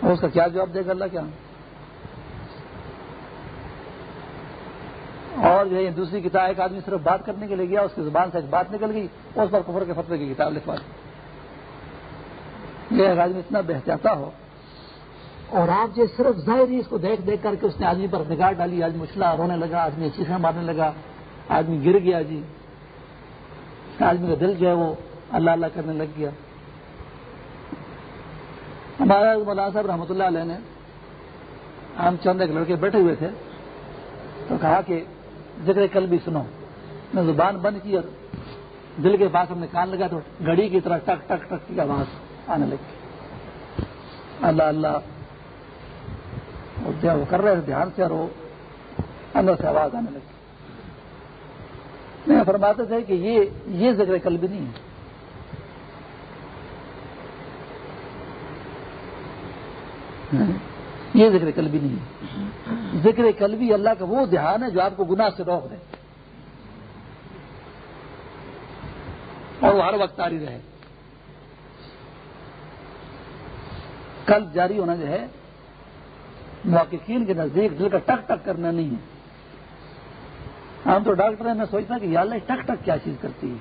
اور اس کا کیا جواب دے گا اللہ کیا ہاں؟ اور جو ہے، دوسری کتاب، ایک آدمی صرف بات کرنے کے لیے گیا، اس کی زبان سے بات نکل گئی، اس پر کفر کے فتوے کی کتاب لکھوا دی یہ آدمی اتنا بہتاتا ہو۔ اور آپ جو صرف ظاہری اس کو دیکھ دیکھ کر کے اس نے آدمی پر نگاہ ڈالی، آدمی مچھلا رونے لگا، آدمی چیخیں مارنے لگا، آدمی گر گیا جی۔ آدمی کا دل جو ہے وہ اللہ اللہ کرنے لگ گیا۔ ہمارا مولانا صاحب رحمۃ اللہ علیہ نے ہم چند ایک لڑکے بیٹھے ہوئے تھے، تو کہا کہ ذکر کل بھی سنو۔ میں زبان بند کی اور دل کے پاس ہم نے کان لگا تو گھڑی کی طرح ٹک ٹک ٹک کی آواز۔ آنے لگی اللہ اللہ. وہ کر رہے تھے، دھیان سے اور وہ اندر سے آواز آنے لگی. میں فرماتے تھے کہ یہ یہ ذکر کل بھی نہیں ہے. یہ ذکر کل بھی نہیں ہے. ذکر کل بھی اللہ کا وہ دھیان ہے جو آپ کو گناہ سے روک دے. اور وہ ہر وقت تاری رہے. کل جاری ہونا جو ہے، محققین کے نزدیک دل کا ٹک ٹک کرنا نہیں ہے۔ ہم تو ڈاکٹر ہیں میں سوچتا کہ یا اللہ ٹک ٹک کیا چیز کرتی ہے۔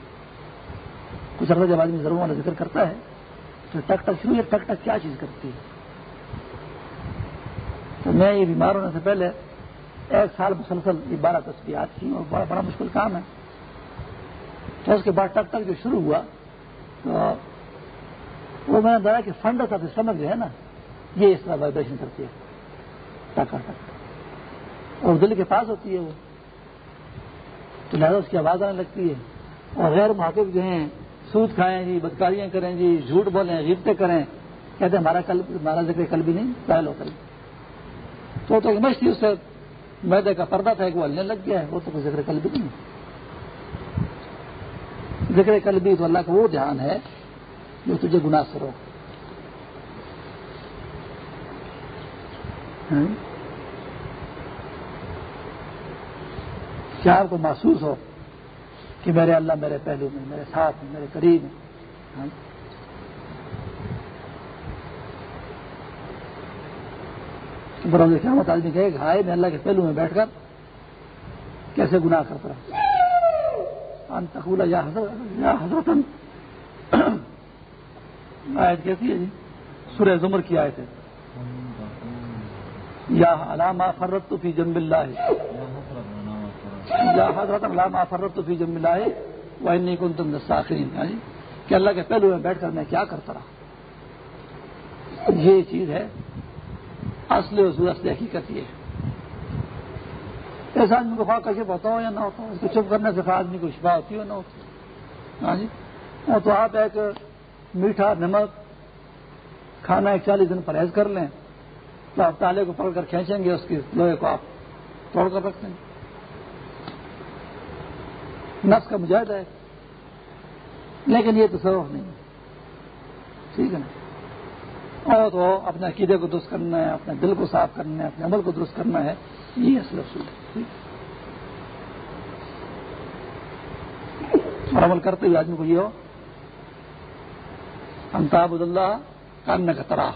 کچھ عرضہ جب آدمی ضرور والا ذکر کرتا ہے، تو ٹک ٹک شروع ہے ٹک ٹک کیا چیز کرتی ہے؟ تو میں یہ بیمار ہونے سے پہلے ایک سال مسلسل یہ بارہ تصویرات تھیں اور بڑا بڑا مشکل کام ہے۔ تو اس کے بعد ٹک ٹک جو شروع ہوا، تو وہ میں نے بتایا کہ فنڈ آف اسٹمک جو ہے نا۔ یہ اس طرح وائبریشن کرتی ہے۔ ٹک ٹک اور دل کے پاس ہوتی ہے وہ۔ تو لہٰذا اس کی آواز آنے لگتی ہے۔ اور غیر محقق جو ہیں، سود کھائیں جی بدکاریاں کریں جی جھوٹ بولیں، غیبتیں کریں۔ کہتے ہیں، ہمارا کل ہمارا ذکر کل بھی نہیں پہل ہو کر تو تو ایک تھی اس سے میدے کا پردہ تھا کہ وہ ہلنے لگ گیا ہے۔ وہ تو کوئی ذکر کل بھی نہیں۔ ذکر کل بھی تو اللہ کا وہ دھیان ہے۔ جو تجھے گناہ سے روک ہاں؟ کیا آپ کو محسوس ہو کہ میرے اللہ میرے پہلو میں، میرے ساتھ میں، میرے قریب میں ہاں؟ بروز قیامت آدمی کہے کہ ہائے، میں اللہ کے پہلو میں بیٹھ کر کیسے گناہ کرتا رہا یا حضرت یا حضرت آیت کیسی ہے جی؟ سورہ زمر کی آیت ہے۔ یا علامہ فرت تو فی جنب اللہ۔ یا حضرت علامہ فرت تو فی جنب اللہ۔ وہ نہیں کن تم ساخرین ہاں جی؟ کہ اللہ کے پہلو میں بیٹھ کر میں کیا کرتا رہا۔ یہ چیز ہے۔ اصل و اصل حقیقت یہ ہے۔ ایسا آدمی کو خواہ کشپ ہوتا ہو یا نہ ہوتا ہو، اس کو چپ کرنے سے آدمی کو شفا ہوتی ہو نہ ہوتی۔ ہاں جی؟ تو آپ ایک میٹھا نمک، کھانا ایک چالیس دن پرہیز کر لیں، تو آپ تالے کو پکڑ کر کھینچیں گے، اس کے لوہے کو آپ توڑ کر رکھ دیں نفس کا مجاہدہ ہے، لیکن یہ تصور نہیں ٹھیک ہے نا؟ اور تو اپنے عقیدے کو درست کرنا ہے، اپنے دل کو صاف کرنا ہے، اپنے عمل کو درست کرنا ہے، یہ اصل اصول ہے۔ اور عمل کرتے ہوئے آدمی کو یہ ہو انتاب اللہ کرنے کا طرح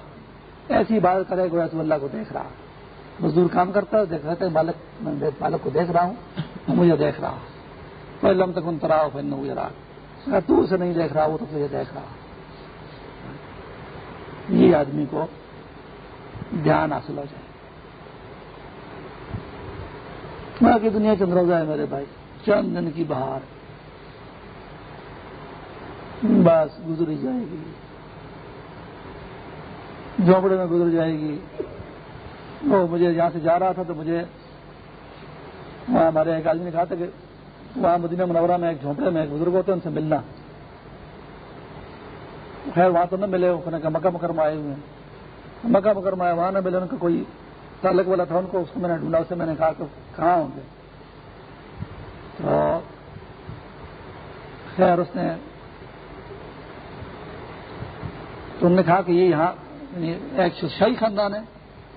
ایسی بات کرے گویا تو اللہ کو دیکھ رہا۔ مزدور کام کرتا ہے، دیکھ رہتے مالک، میں مالک کو دیکھ رہا ہوں مجھے دیکھ رہا۔ پہلے لم تک انترا پھر مجھے رہا تو اسے نہیں دیکھ رہا، وہ تو تجھے دیکھ رہا۔ یہ آدمی کو دھیان حاصل ہو جائے۔ باقی دنیا چند روزہ ہے میرے بھائی، چند دن کی بہار۔ بس گزری جائے گی۔ جھونپڑے میں گزر جائے گی۔ وہ مجھے یہاں سے جا رہا تھا تو مجھے وہاں ہمارے ایک آدمی نے کہا تھا کہ وہاں مدینہ منورہ میں ایک جھونپڑے میں ایک بزرگ ہوتے ہیں، ان سے ملنا۔ خیر، وہاں تو نہ ملے انہوں نے کہا مکہ مکرم آئے ہوئے ہیں۔ مکہ مکرم آئے، وہاں نہ ملے، ان کا کوئی تعلق والا تھا، ان کو اس کو میں نے ڈھونڈا، اسے میں نے کہا کہ کہاں ہوں گے؟ تو خیر، اس نے تو انہوں نے کہا کہ یہ یہاں یعنی ایک شاہی خاندان ہے،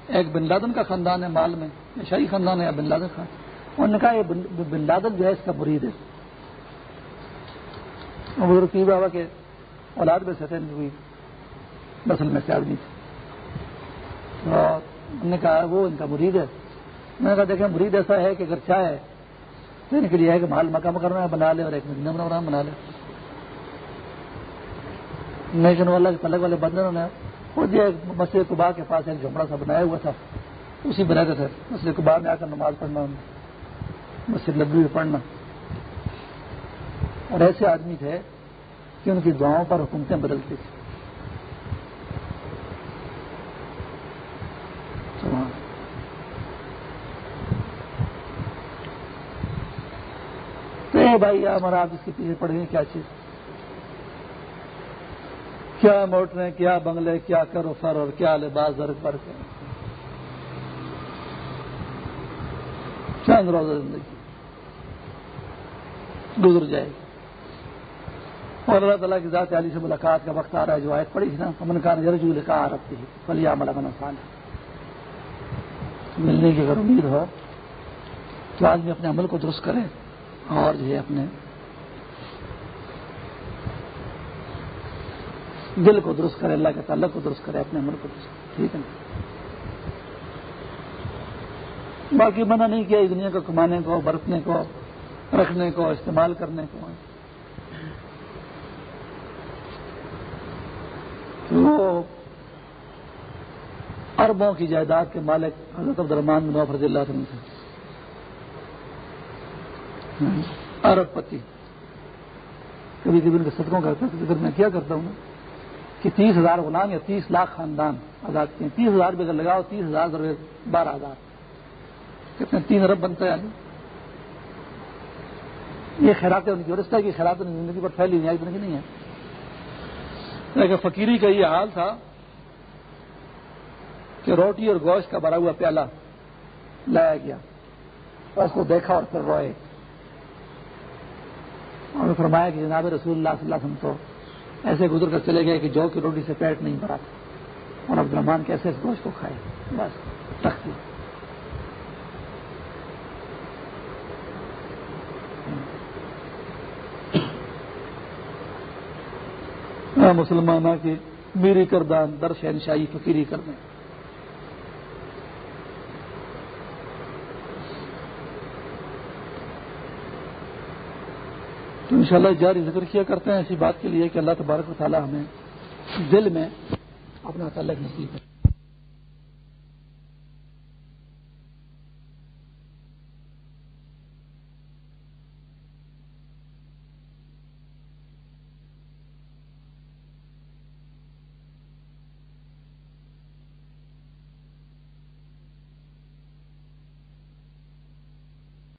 ایک بن لادن کا خاندان ہے مال میں شاہی خاندان ہے بن لادن خان انہوں نے کہا یہ بن لادن جو ہے اس کا مرید ہے۔ بزرگ کی بابا کے اولاد میں سے ہوئی نسل میں سے آدمی تھے انہوں نے کہا وہ ان کا مرید ہے۔ میں نے کہا دیکھیں، مرید ایسا ہے کہ اگر چاہے تو ان کے لیے ہے کہ مال مکہ مکرمہ بنا لے اور ایک مدینہ منورہ بنا لے۔ نیشن والا کے پلک والے بندروں نے خود یہ مسجد قبا کے پاس ایک جھوپڑا سا بنایا ہوا تھا۔ اسی بناتے تھے۔ مسجد قبا میں آ کر نماز پڑھنا، مسجد لبی میں پڑھنا۔ اور ایسے آدمی تھے کہ ان کی دعاؤں پر حکومتیں بدلتی تھیں۔ تو بھائی، ہمارا آپ اس کے پیچھے پڑھیں گے کیا چیز۔ کیا موٹریں، کیا بنگلے، کیا کرو فر اور کیا لباس در پر چند روزہ زندگی۔ گزر جائے۔ گی اور اللہ تعالیٰ کی ذات علی سے ملاقات کا وقت آ رہا ہے، جو آیت پڑی تھی نا امن کان یرجو لکھا رکھتی ہے فلی عمل امن آسان ملنے کی اگر امید ہو، تو آدمی اپنے عمل کو درست کرے اور جو ہے اپنے دل کو درست کرے، اللہ کے تعلق کو درست کرے، اپنے عمل کو درست کرے۔ ٹھیک ہے باقی منع نہیں کیا، اس دنیا کو کمانے کو، برتنے کو، رکھنے کو، استعمال کرنے کو۔ وہ اربوں کی جائیداد کے مالک حضرت عبدالرحمان بن رضی اللہ عنہ تھے۔ ارب پتی۔ کبھی کبھی ان کے صدقوں کرتا ذکر میں کیا کرتا ہوں کہ تیس ہزار غلام یا تیس لاکھ خاندان آزاد کیے تیس ہزار بھی اگر لگاؤ، تیس ہزار بارہ ہزار۔ کتنے تین ارب بنتا ہے۔ یہ خیرات ان کی وجہ کی خیرات زندگی پر پھیلی نہیں آئی نہیں ہے لیکن فقیری کا یہ حال تھا کہ روٹی اور گوشت کا بھرا ہوا پیالہ لایا گیا اس کو دیکھا اور پھر روئے۔ اور فرمایا کہ جناب رسول اللہ صلی اللہ علیہ وسلم تو ایسے گزر کر چلے گئے کہ جو کی روٹی سے پیٹ نہیں بھرا تھا۔ اور عبد الرحمان کیسے اس گوشت کو کھائے۔ بس تختی مسلمانہ کی میری کردان در شہنشاہی فقیری کر تو انشاءاللہ جاری ذکر کیا کرتے ہیں ایسی بات کے لیے کہ اللہ تبارک و تعالیٰ ہمیں دل میں اپنا تعلق نصیب ہے